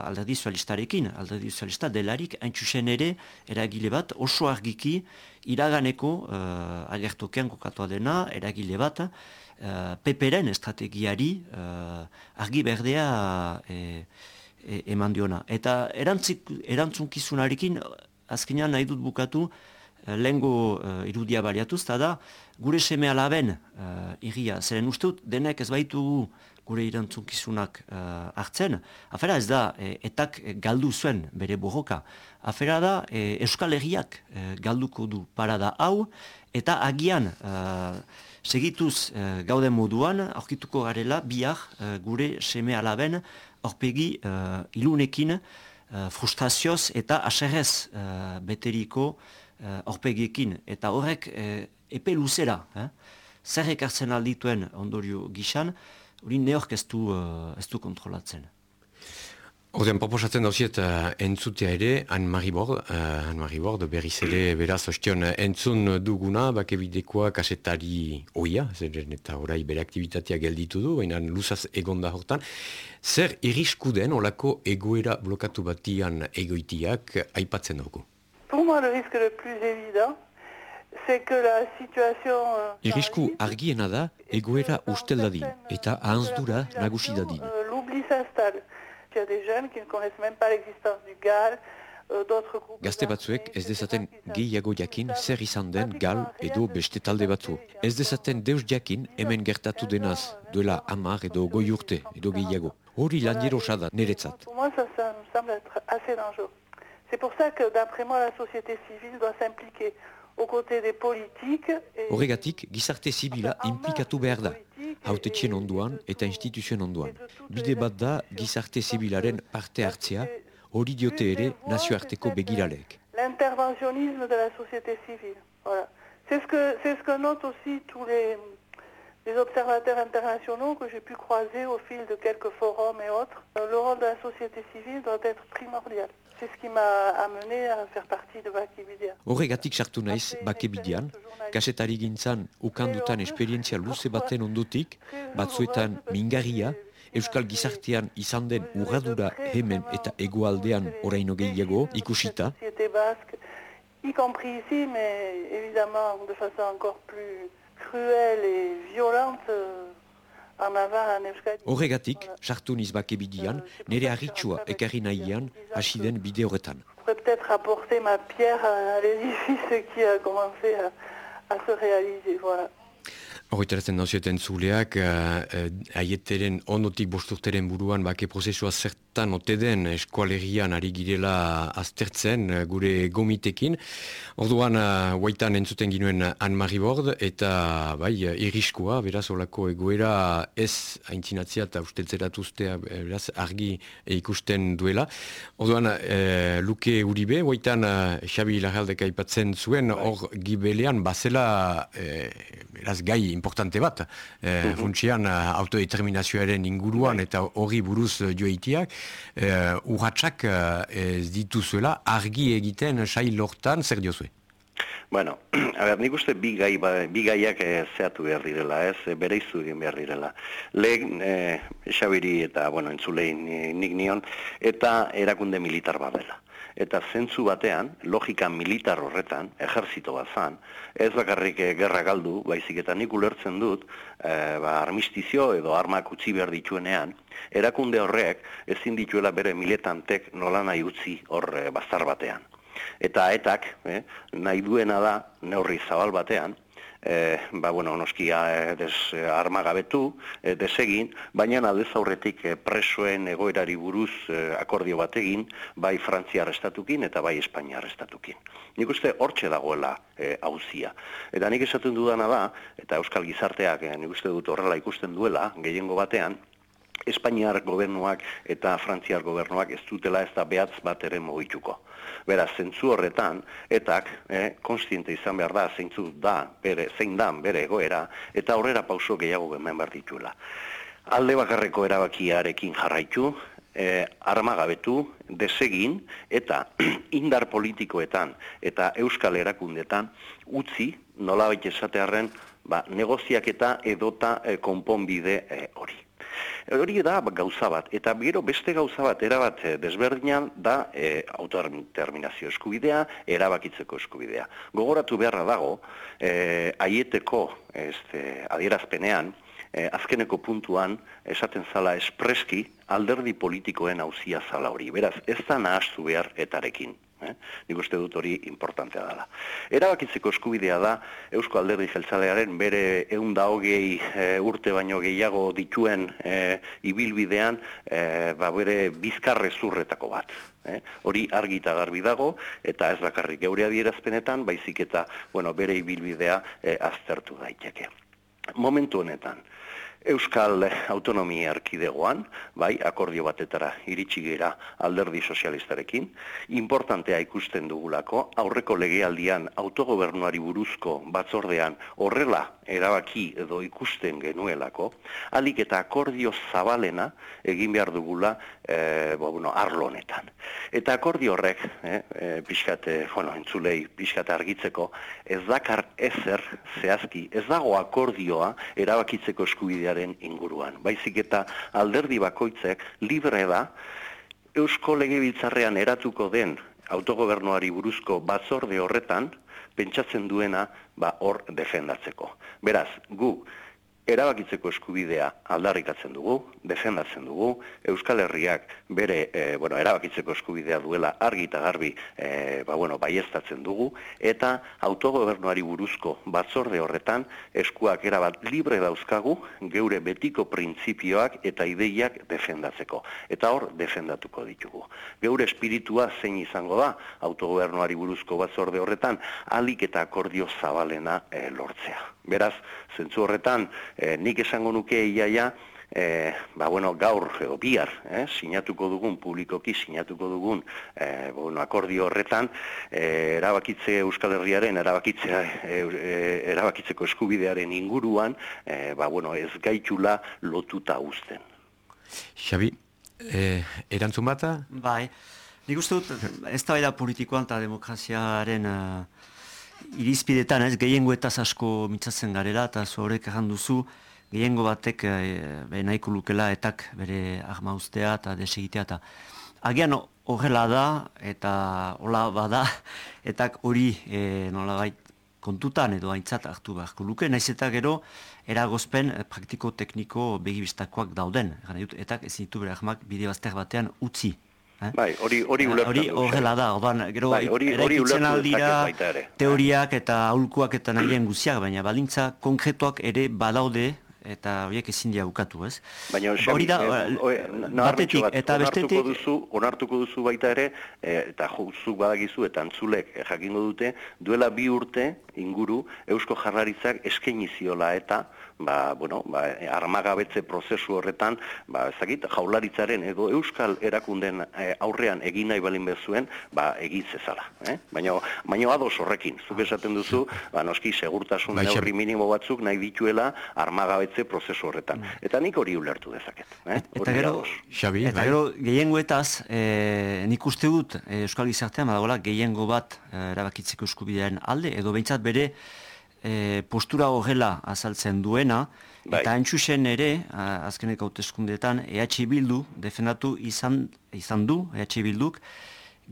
alderdi zualistarekin, alderdi zualista delarik, haintxusen ere, eragile bat, oso argiki, iraganeko uh, agertokean kokatua dena, eragile bat, uh, peperen estrategiari uh, argi berdea e, e, eman diona. Eta erantzunkizunarekin, azkenean nahi dut bukatu, Eh, lengo uh, irudia baliatuz, da, gure seme alaben uh, irria, zeren uste denek ez baitu gure irantzunkizunak uh, hartzen, afera ez da, etak galdu zuen bere borroka, afera da, Euskal Herriak galduko du parada hau, eta agian, uh, segituz uh, gauden moduan, aurkituko garela, bihar gure seme alaben, horpegi uh, ilunekin, uh, frustrazioz eta aserrez uh, beteriko, uh, eta horrek uh, epe luzera, eh? zer ekartzen aldituen ondorio gixan, hori neork ez du, uh, ez du kontrolatzen.
Ordean, proposatzen dauziet uh, entzutea ere, han maribord, uh, han maribord, berriz ere, beraz, ostion, entzun duguna, bakebidekoa kasetari oia, zeren eta orai bere aktivitatea gelditu du, baina luzaz egonda hortan. Zer iriskuden olako egoera blokatu batian egoitiak aipatzen dugu?
Pour moi, le risque le plus évident, c'est que la situation... Euh,
Irisku argiena da, egoera ustel dadin, eta ahanzdura nagusi dadin.
Euh, l'oubli s'installe. Il y a des jeunes qui ne connaissent même pas l'existence du GAL, euh,
Gazte batzuek ez dezaten gehiago jakin zer izan den gal edo beste talde batzu. Ez dezaten deus jakin hemen gertatu denaz duela amar edo goi urte edo gehiago. Hori lan da niretzat.
Pour moi, ça, ça me semble être assez dangereux. C'est pour ça que, d'après moi, la société civile doit s'impliquer aux côtés des politiques.
Horregatik, gizarte zibila implikatu behar da, hautetxien onduan eta instituzioen onduan. Bide bat da, gizarte zibilaren parte hartzea, hori diote ere nazioarteko begiraleek.
L'interventionnisme de la société civile, voilà. C'est ce que, c'est ce que notent aussi tous les, les observateurs internationaux que j'ai pu croiser au fil de quelques forums et autres, euh, le rôle de la société civile doit être primordial. C'est ce qui m'a amené à faire partie de Bakebidean.
Horregatik sartu naiz Bakebidean, kasetari gintzan ukandutan esperientzia luze baten ondotik, batzuetan mingarria, Euskal gizartean izan den urradura hemen eta egoaldean oraino gehiago ikusita.
Y compris ici, mais évidemment de façon encore plus cruelle et violente euh.
Horregatik, sartu niz bakebidian, nire harritxua ekarri nahian hasi den bide horretan.
peut-être apporter ma pierre à l'édifice qui a commencé à, à se réaliser, voilà.
Horretaratzen dauzioten zuleak, uh, aieteren onotik bosturteren buruan bake prozesua zertan ote den eskualerian ari girela aztertzen uh, gure gomitekin. Orduan, uh, entzuten ginuen Anne-Marie Bord eta bai, iriskua, beraz, olako egoera ez haintzinatzea eta usteltzeratuztea, beraz, argi ikusten duela. Orduan, uh, Luke Uribe, guaitan uh, Xabi Larraldek aipatzen zuen, hor gibelean, bazela, uh, beraz, gai importante bat, e, mm funtsian eh, autodeterminazioaren inguruan bai. eta hori buruz eh, joeitiak, e, urratxak ez dituzuela argi egiten sail lortan zer diozue?
Bueno, a ber, nik uste bi, gai, ba, bi gaiak e, zeatu behar direla, ez, bere izu egin behar direla. Lehen, e, Xabiri eta, bueno, entzulein nik nion, eta erakunde militar badela eta zentzu batean, logika militar horretan, ejerzito bat ez bakarrik eh, gerra galdu, baizik eta nik ulertzen dut, e, ba, armistizio edo armak utzi behar dituenean, erakunde horrek ezin dituela bere miletantek nola nahi utzi hor e, bazar batean. Eta etak, eh, nahi duena da, neurri zabal batean, e, ba, bueno, noskia e, des, e, armagabetu, e, desegin, baina aldez aurretik presoen egoerari buruz e, akordio bategin, bai Frantzia arrestatukin eta bai Espainia arrestatukin. Nik uste hortxe dagoela e, hauzia. Eta nik esaten dudana da, eta Euskal Gizarteak e, nik uste dut horrela ikusten duela, gehiengo batean, Espainiar gobernuak eta Frantziar gobernuak ez dutela ez da behatz bat ere mogituko. Beraz, zentzu horretan, etak, eh, konstiente izan behar da, zeintzu da, bere, zein dan, bere egoera, eta horrera pauso gehiago gemen behar dituela. Alde bakarreko erabakiarekin jarraitu, eh, armagabetu, desegin, eta indar politikoetan eta euskal erakundetan utzi, nola baita esatearen, ba, negoziak eta edota eh, konponbide eh, hori. Hori da gauza bat, eta gero beste gauza bat, erabat eh, desberdinan da e, autodeterminazio eskubidea, erabakitzeko eskubidea. Gogoratu beharra dago, e, aieteko este, adierazpenean, e, azkeneko puntuan, esaten zala espreski, alderdi politikoen hauzia zala hori. Beraz, ez da nahaztu behar etarekin. Eh? Nik uste dut hori importantea dela. Erabakitzeko eskubidea da Eusko Alderdi Jeltzalearen bere egun da hogei e, urte baino gehiago dituen e, ibilbidean e, ba bere bizkarre zurretako bat. Eh? Hori argi eta garbi dago eta ez bakarrik geure adierazpenetan, baizik eta bueno, bere ibilbidea e, aztertu daiteke. Momentu honetan, Euskal Autonomia Erkidegoan, bai, akordio batetara iritsi gera alderdi sozialistarekin, importantea ikusten dugulako, aurreko legealdian autogobernuari buruzko batzordean horrela erabaki edo ikusten genuelako, alik eta akordio zabalena egin behar dugula e, bo, bueno, arlo honetan. Eta akordio horrek, e, e, pixkate, bueno, entzulei, pixkate argitzeko, ez dakar ezer zehazki, ez dago akordioa erabakitzeko eskubidearen inguruan. Baizik eta alderdi bakoitzek libre da, Eusko Legebiltzarrean eratuko den autogobernuari buruzko batzorde horretan, pentsatzen duena ba hor defendatzeko. Beraz, gu erabakitzeko eskubidea aldarrikatzen dugu, defendatzen dugu, Euskal Herriak bere e, bueno, erabakitzeko eskubidea duela argi eta garbi e, ba, bueno, baiestatzen dugu, eta autogobernuari buruzko batzorde horretan eskuak erabat libre dauzkagu geure betiko printzipioak eta ideiak defendatzeko. Eta hor, defendatuko ditugu. Geure espiritua zein izango da autogobernuari buruzko batzorde horretan, alik eta akordio zabalena e, lortzea. Beraz, zentzu horretan, e, nik esango nuke iaia, e, ba, bueno, gaur edo bihar, eh, sinatuko dugun, publikoki sinatuko dugun e, bueno, akordio horretan, e, erabakitze Euskal Herriaren, erabakitzea, e, erabakitzeko eskubidearen inguruan, e, ba, bueno, ez gaitxula lotuta uzten.
Xabi, e, erantzun bata?
Bai, nik uste dut, ez da politikoan eta demokraziaren uh, irizpidetan, ez, gehiengoetaz asko mitzatzen garela, eta zorek duzu, gehiengo batek e, nahiko lukela etak bere arma ustea eta desegitea eta agian horrela da eta hola bada etak hori e, nolabait kontutan edo aintzat hartu beharko luke, naiz eta gero eragozpen e, praktiko tekniko begibistakoak dauden. Etak ez ditu bere ahmak bide bazter batean utzi.
Eh? Bai, hori hori Hori
horrela da, odan, gero bai, hori, hori aldira teoriak eta aulkuak eta nahien guziak, baina balintza konkretuak ere badaude eta horiek ezin dira bukatu, ez?
Baina hori da, batetik eta bestetik duzu, onartuko duzu baita ere, eta jozuk badagizu eta antzulek jakingo dute, duela bi urte inguru Eusko Jarraritzak eskaini ziola eta ba, bueno, ba, armagabetze prozesu horretan, ba, ezagit, jaularitzaren edo euskal erakunden eh, aurrean egin nahi balin bezuen, ba, egitz ezala. Eh? Baina, baina ados horrekin, zuk esaten duzu, ba, noski, segurtasun bai, neurri minimo batzuk nahi dituela armagabetze prozesu horretan. Mm. Eta nik hori ulertu dezaket. Eh?
Eta gero, Xabi, eta bai. gero, gehiengoetaz, e, nik uste dut, e, euskal gizartean, badagoela, gehiengo bat e, erabakitzeko eskubidearen alde, edo behintzat bere, e, postura horrela azaltzen duena, bai. eta entxusen ere, azkenek hauteskundetan, EH Bildu defendatu izan, izan du, EH Bilduk,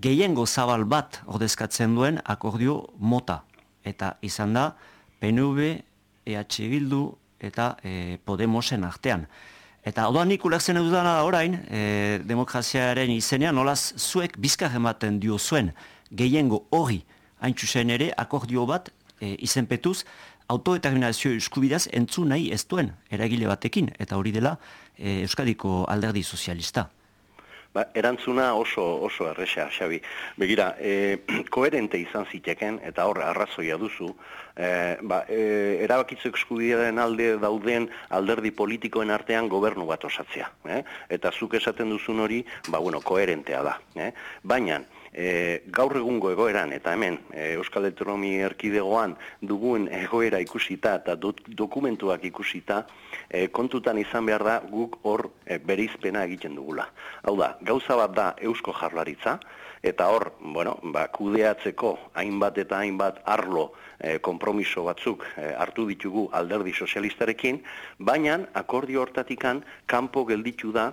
gehiengo zabal bat ordezkatzen duen akordio mota. Eta izan da, PNV, EH Bildu eta e, Podemosen artean. Eta odoan nik ulertzen edudana da orain, e, demokraziaren izenean, nolaz zuek bizkar ematen dio zuen gehiengo hori, hain ere, akordio bat e, izenpetuz, autodeterminazio eskubidaz entzu nahi ez duen eragile batekin, eta hori dela e, Euskadiko alderdi sozialista.
Ba, erantzuna oso oso erresa, Xabi. Begira, e, koherente izan ziteken, eta hor arrazoia duzu, e, ba, e, erabakitzu eskubidearen alde dauden alderdi politikoen artean gobernu bat osatzea. Eh? Eta zuk esaten duzun hori, ba, bueno, koherentea da. Eh? Baina, e, gaur egungo egoeran eta hemen e, Euskal Autonomi Erkidegoan dugun egoera ikusita eta dokumentuak ikusita e, kontutan izan behar da guk hor e, bereizpena egiten dugula. Hau da, gauza bat da Eusko Jarlaritza eta hor, bueno, ba, kudeatzeko hainbat eta hainbat arlo e, kompromiso batzuk e, hartu ditugu alderdi sozialistarekin, baina akordio hortatikan kanpo gelditu da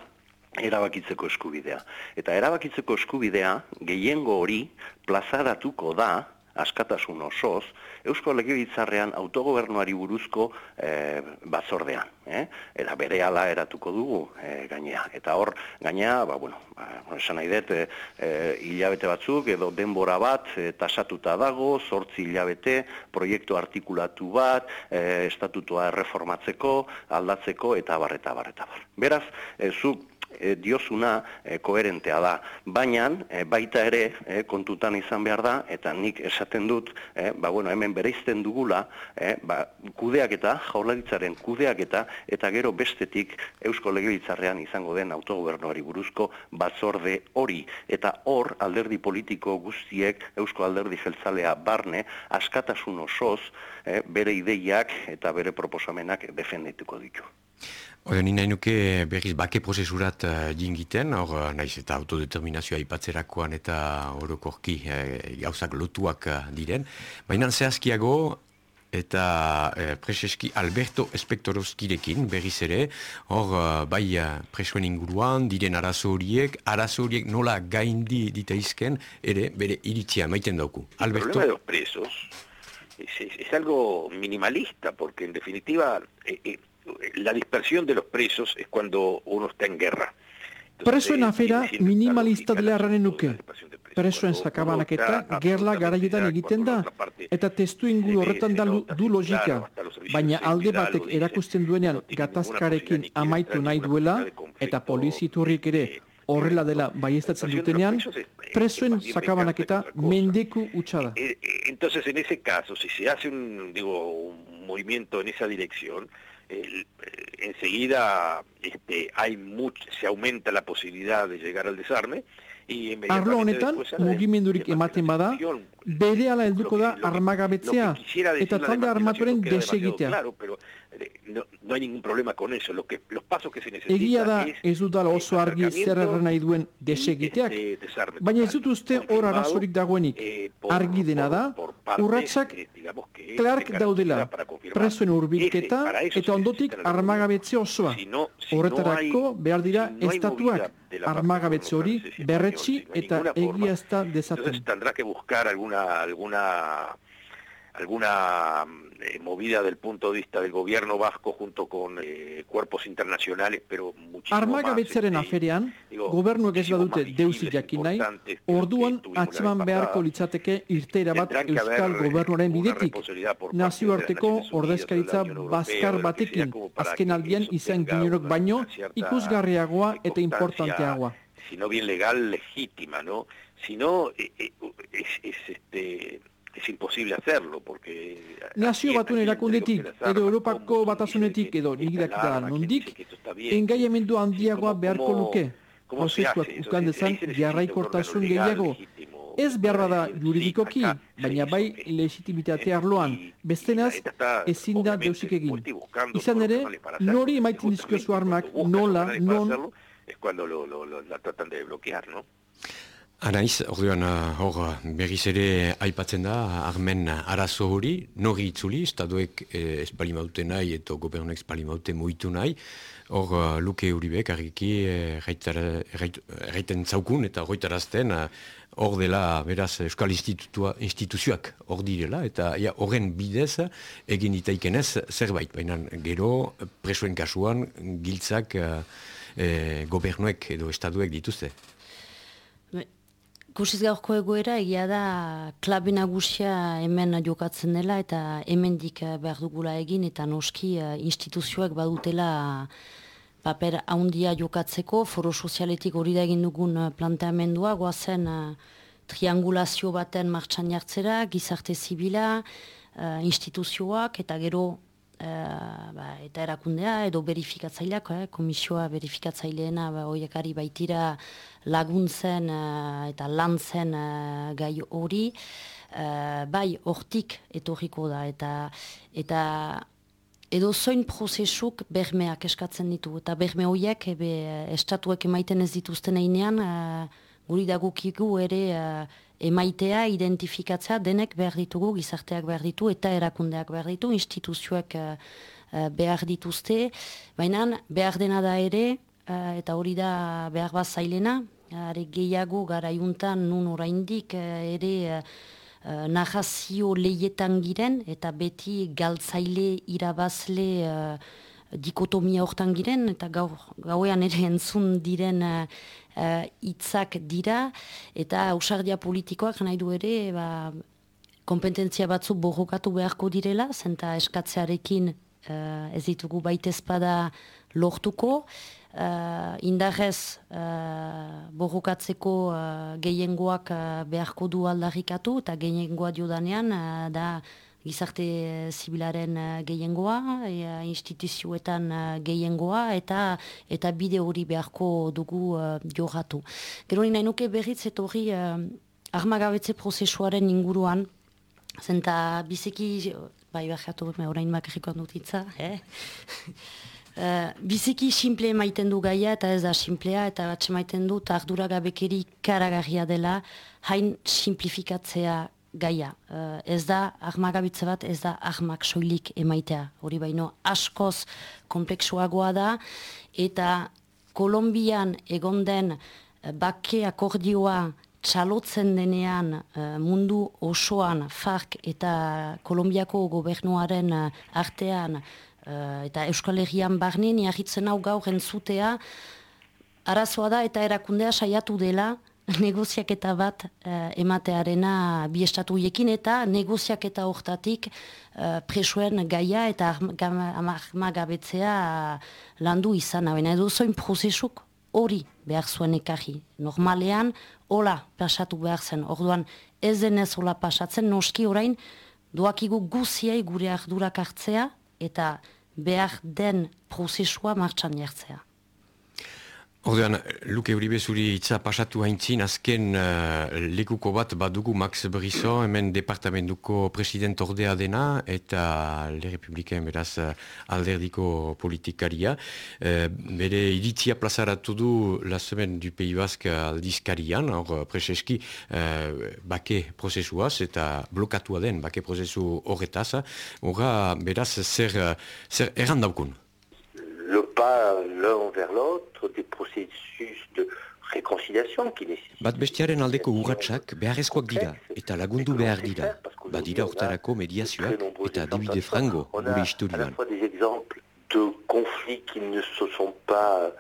erabakitzeko eskubidea. Eta erabakitzeko eskubidea gehiengo hori plazaratuko da askatasun osoz, Eusko Legebiltzarrean autogobernuari buruzko e, batzordean. Eh? Eta bere ala eratuko dugu e, gainea. Eta hor, gainea, ba, bueno, ba, esan nahi dut, e, hilabete batzuk, edo denbora bat, e, tasatuta dago, sortzi hilabete, proiektu artikulatu bat, e, estatutua reformatzeko, aldatzeko, eta bar, eta bar, eta bar. Beraz, e, zu e, diozuna e, koherentea da. Baina, e, baita ere, e, kontutan izan behar da, eta nik esaten dut, e, ba, bueno, hemen bereizten dugula, e, ba, kudeak eta, jaularitzaren kudeak eta, eta gero bestetik Eusko Legebiltzarrean izango den autogobernuari buruzko batzorde hori. Eta hor, alderdi politiko guztiek, Eusko alderdi jeltzalea barne, askatasun osoz, e, bere ideiak eta bere proposamenak defendituko ditu.
Oda, ni nahi nuke berriz bake prozesurat uh, jingiten, hor uh, naiz eta autodeterminazioa ipatzerakoan eta orokorki uh, gauzak lotuak uh, diren. Baina zehazkiago eta uh, preseski Alberto Espektorozkirekin berriz ere, hor uh, bai presuen inguruan, diren arazo horiek, arazo horiek nola gaindi ditaizken, ere bere iritzia maiten dauku.
Alberto... El problema de los presos es, es, es algo minimalista, porque en definitiva... Eh, eh, la dispersión de los presos es cuando uno está en guerra.
Presoen afera minimalista dela erranen nuke. Presoen sakabanaketa gerla garaietan egiten da, eta testu inguru horretan da du logika. Baina alde batek erakusten duenean gatazkarekin amaitu nahi duela, eta poliziturrik ere horrela dela baiestatzen dutenean, presoen sakabanaketa mendeku utxada.
Entonces, en ese caso, si se hace un, digo, un movimiento en esa dirección, enseguida este, hay much, se aumenta la posibilidad de llegar al desarme,
Arlo honetan, mugimendurik ematen bada, bere ala helduko da armagabetzea eta talde armatuaren desegitea.
Claro, pero eh, no, no hay ningún problema con eso. Lo que, los pasos que se necesita
Egia da, ez dut oso argi zer nahi duen desegiteak, baina ez dut uste hor arazorik dagoenik. Eh, argi dena da, urratxak Clark daudela, presuen urbilketa eta ondotik armagabetze osoa. Horretarako behar dira estatuak armagabetze hori berretxi eta egia ez da dezaten.
Entonces tendrá que buscar alguna, alguna, alguna eh, movida del punto de vista del gobierno vasco junto con eh, cuerpos internacionales, pero muchísimo
Armaga. Armaga este, aferean, gobernuak ez badute deusi jakin nahi, orduan atzeman beharko litzateke irteira bat euskal gobernuaren bidetik. Nazioarteko ordezkaritza bazkar batekin, azken aldian izan ginerok baino, ikusgarriagoa eta importanteagoa.
Si no bien legal, legítima, ¿no? Si no, eh, eh, es, es este es imposible hacerlo, porque...
Nazio batuen erakundetik, edo Europako batasunetik, edo nigidak da nondik, engaiamendu handiagoa beharko luke. Prozesuak ukan dezan, jarraikortasun gehiago. Ez behar da juridikoki, baina bai legitimitatea arloan. Bestenaz, ezin da deusik egin. Izan ere, nori emaitin dizkiozu armak, nola, non...
Es cuando lo, lo, lo, la tratan de bloquear, ¿no?
Anaiz, orduan, uh, hor, berriz ere aipatzen da, armen arazo hori, nori itzuli, estadoek eh, espali maute nahi, eta gobernuek espali maute moitu nahi, hor, uh, luke huribek, argiki, erraiten zaukun eta horretarazten, hor dela, beraz, Euskal Instituzioak hor direla, eta horren bidez, egin ditaikenez zerbait, baina gero, presuen kasuan, giltzak uh, gobernuek edo estaduek dituzte.
Ikusiz gaurko egoera, egia da klabe nagusia hemen jokatzen dela eta hemendik eh, behar dugula egin eta noski eh, instituzioak badutela paper haundia jokatzeko, foro sozialetik hori da egin dugun eh, planteamendua, goazen triangulazio baten martxan jartzera, gizarte zibila, instituzioak eta gero Uh, ba, eta erakundea edo berifikatzaileak, eh, komisioa berifikatzaileena ba, oiekari baitira laguntzen uh, eta lantzen uh, gai hori, bai hortik etorriko da eta eta edo zoin prozesuk bermeak eskatzen ditu eta berme horiek ebe estatuek emaiten ez dituzten einean guri dagukigu ere emaitea, identifikatzea, denek behar ditugu, gizarteak behar ditu, eta erakundeak behar ditu, instituzioak uh, behar dituzte, baina behar dena da ere, uh, eta hori da behar bat zailena, are gehiago gara juntan nun oraindik uh, ere uh, narrazio leietan giren, eta beti galtzaile irabazle dikotomia hortan giren, eta gau, gauean ere entzun diren hitzak uh, dira, eta ausardia politikoak nahi du ere, ba, kompetentzia batzu borrokatu beharko direla, zenta eskatzearekin uh, ez ditugu baitezpada lortuko, uh, indarrez uh, borrokatzeko uh, gehiengoak uh, beharko du aldarrikatu, eta gehiengoa diodanean uh, da gizarte eh, zibilaren uh, gehiengoa, e, instituzioetan gehiengoa, eta eta bide hori beharko dugu uh, johatu. Gero nahi nuke berriz eta hori uh, armagabetze prozesuaren inguruan, zenta biziki, bai behatu, orain makarrikoan dut itza, eh? Uh, biziki simple maiten du gaia eta ez da simplea eta batxe maiten du eta arduragabekeri karagarria dela hain simplifikatzea gaia. Uh, ez da, ahmagabitze bat, ez da ahmak soilik emaitea. Hori baino, askoz kompleksuagoa da, eta Kolombian egonden uh, bake akordioa txalotzen denean uh, mundu osoan FARC eta Kolombiako gobernuaren artean eta Euskal Herrian barnien jarritzen hau gaur entzutea, arazoa da eta erakundea saiatu dela, negoziaketa bat uh, ematearena bi estatuiekin eta negoziaketa hortatik uh, presuen gaia eta amagabetzea landu izan. Baina edo zoin prozesuk hori behar zuen ekarri. Normalean, hola pasatu behar zen. Orduan ez denez hola pasatzen, noski orain, doakigu guziai gure ardurak hartzea eta behar den prozesua martxan jartzea.
Ordean, Luke Uribe zuri itza pasatu haintzin, azken uh, lekuko bat badugu Max Brizo, hemen departamentuko president ordea dena, eta Le Republikaen beraz uh, alderdiko politikaria. Uh, bere iritzia plazaratu du la semen du Pei Basque aldizkarian, hor preseski uh, bake prozesuaz, eta blokatua den bake prozesu horretaz. Horra, beraz, zer, zer errandaukun?
Pas l'un vers l'autre, des processus de réconciliation qui nécessitent...
Bat bestiaren aldeko urratsak beharrezkoak dira eta lagundu behar dira. Badira hortarako mediazioak eta adibide frango gure historioan.
On a des exemples de conflits qui ne se sont pas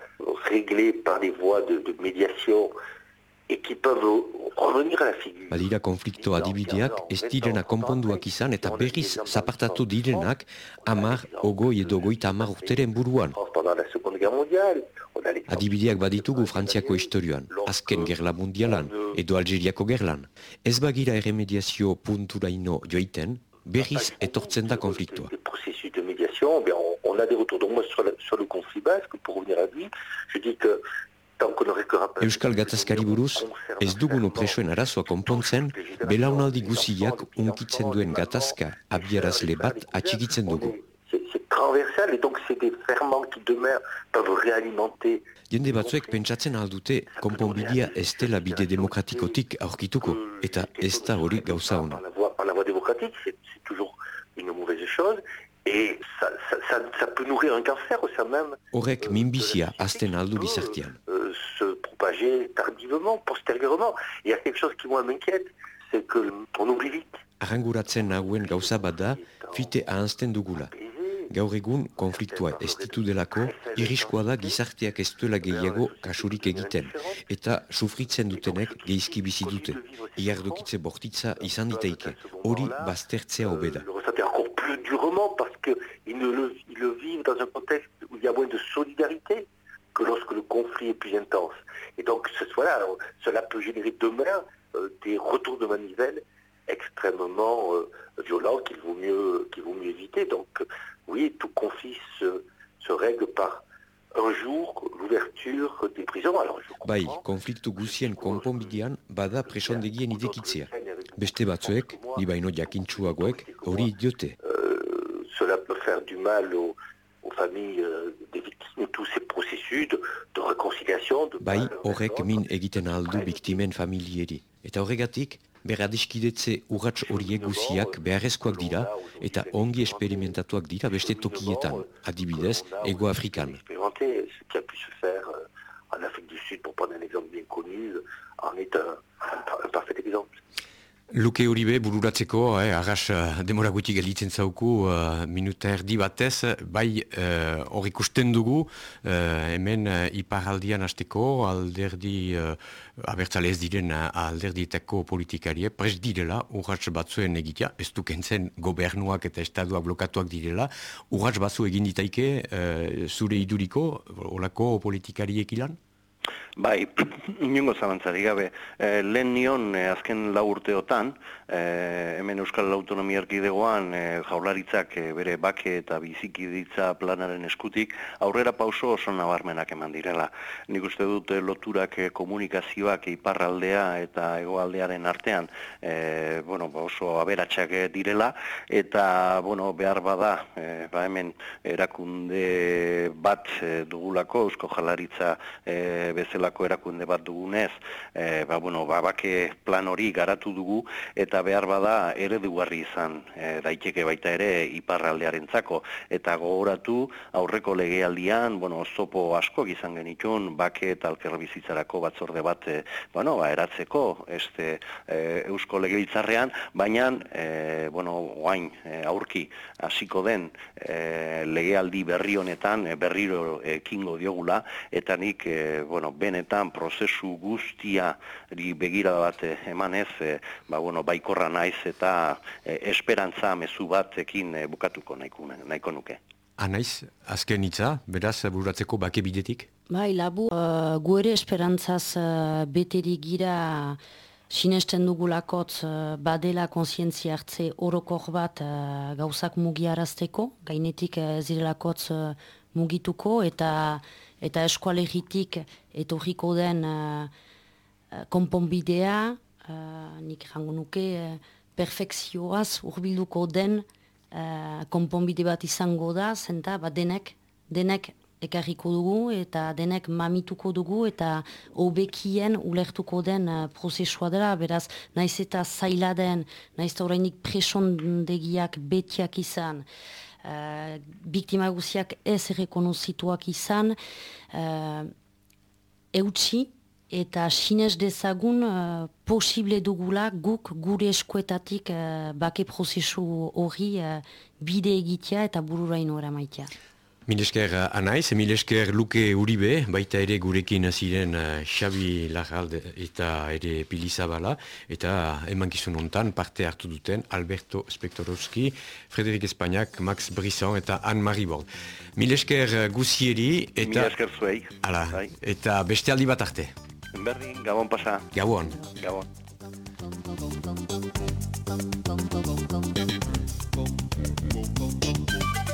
réglés par des voies de, de médiation et qui peuvent revenir à la figure.
Badira konflikto adibideak ez direna konponduak izan eta berriz zapartatu direnak amar, ogoi edo goita amar urteren buruan. Adibideak baditugu Frantziako historioan, azken gerla mundialan edo Algeriako gerlan. Ez bagira erremediazio punturaino joiten, berriz etortzen da konfliktua.
On a des retours. Donc moi, sur le, sur le conflit basque, pour revenir à lui, je dis que
Euskal Gatazkari buruz, ez dugun opresoen arazoa konpontzen, belaunaldi guziak unkitzen duen gatazka abiarazle bat atxigitzen dugu. Jende batzuek pentsatzen aldute konponbidea ez dela bide demokratikotik aurkituko, eta ez da hori gauza hona.
Et ça, ça, ça, ça peut nourrir un cancer au sein même.
Horrek minbizia azten aldu bizartian.
Euh, se propager tardivement, postérieurement. Il y a quelque chose qui moi m'inquiète, c'est que on oublie vite.
Arranguratzen nahuen gauza bada, fite ahanzten dugula. Gaur egun konfliktua ez ditu delako, irriskoa da gizarteak ez duela gehiago kasurik egiten, eta sufritzen dutenek geizki bizi dute. Iardokitze bortitza izan diteike, hori baztertzea hobeda.
parce qu'ils le, ils le vivent dans un contexte où il y a moins de solidarité que lorsque le conflit est plus intense. Et donc voilà, cela peut générer demain euh, des retours de manivelle extrêmement euh, violents qu'il vaut mieux qu'il vaut mieux éviter. Donc oui, tout conflit se, se règle par un jour l'ouverture des prisons. Alors je
Bai, konfliktu guzien konponbidean bada presondegien idekitzea. Beste batzuek, ni baino jakintsuagoek, hori diote.
cela peut faire du mal aux, aux familles euh, des victimes, tous ces processus de, de réconciliation. De
bai, horrek min egiten aldu biktimen familieri. Eta horregatik, beradiskidetze urratx horiek guziak beharrezkoak dira eta ongi esperimentatuak dira beste tokietan, adibidez, Ego Afrikan.
En Afrique du Sud, pour prendre un exemple bien connu, en est un, un, un parfait exemple.
Luke Uribe bururatzeko, eh, arras uh, demora guti gelditzen zauku uh, minuta erdi batez, bai uh, hor ikusten dugu, uh, hemen uh, iparaldian hasteko alderdi uh, abertzale ez diren uh, alderdietako politikarie, pres direla urratz batzuen egitea, ez dukentzen gobernuak eta estaduak blokatuak direla, urratz batzu egin ditaike uh, zure iduriko, olako politikariekilan? ilan?
Bai, inungo zabantzari gabe, e, lehen nion e, azken lau urteotan, e, hemen Euskal Autonomia Erkidegoan e, jaularitzak e, bere bake eta biziki ditza planaren eskutik, aurrera pauso oso nabarmenak eman direla. Nik uste dut loturak komunikazioak iparraldea eta egoaldearen artean e, bueno, ba, oso aberatsak direla, eta bueno, behar bada, e, ba hemen erakunde bat dugulako, Eusko Jalaritza e, bezalako erakunde bat dugunez, e, ba, bueno, ba, bake plan hori garatu dugu, eta behar bada eredugarri izan e, daiteke baita ere iparraldearen zako. Eta gogoratu aurreko legealdian, bueno, zopo asko izan genitun, bake eta alkerbizitzarako batzorde bat, e, bueno, ba, eratzeko, este, e, eusko legebiltzarrean, baina, e, bueno, guain, e, aurki, hasiko den e, legealdi berri honetan, berriro ekingo diogula, eta nik, e, bueno, benetan prozesu guztia begira bat emanez, e, ba, bueno, baikorra naiz eta e, esperantza mezu batekin e, bukatuko nahiko, nahiko nuke.
Anaiz, azken hitza, beraz, buratzeko bake bidetik?
Bai, labu, uh, gu ere esperantzaz uh, beteri gira sinesten dugulakotz uh, badela konsientzia hartze orokor bat uh, gauzak mugiarazteko, gainetik uh, zirelakotz uh, mugituko eta eta eskualegitik etorriko den uh, konponbidea, uh, nik jango nuke uh, perfekzioaz urbilduko den uh, konponbide bat izango da, zenta ba, denek, denek ekarriko dugu eta denek mamituko dugu eta hobekien ulertuko den uh, prozesua dela, beraz, naiz eta zaila den, naiz eta horreinik presondegiak betiak izan, uh, biktima guziak ez errekonozituak izan, uh, eutxi eta sinez dezagun uh, posible dugula guk gure eskuetatik uh, bake prozesu hori uh, bide egitea eta bururaino maitea.
Milesker uh, anaiz, milesker luke uribe, baita ere gurekin ziren uh, Xabi Lajalde eta ere Pilizabala, eta eman gizun ontan parte hartu duten Alberto Spektorowski, Frederik Espainiak, Max Brisson eta Anne-Marie Bord. Milesker uh, guzieri eta...
Milesker zuei.
Ala, bai. eta beste aldi bat arte.
Berdin, gabon pasa. Gabon.
Gabon.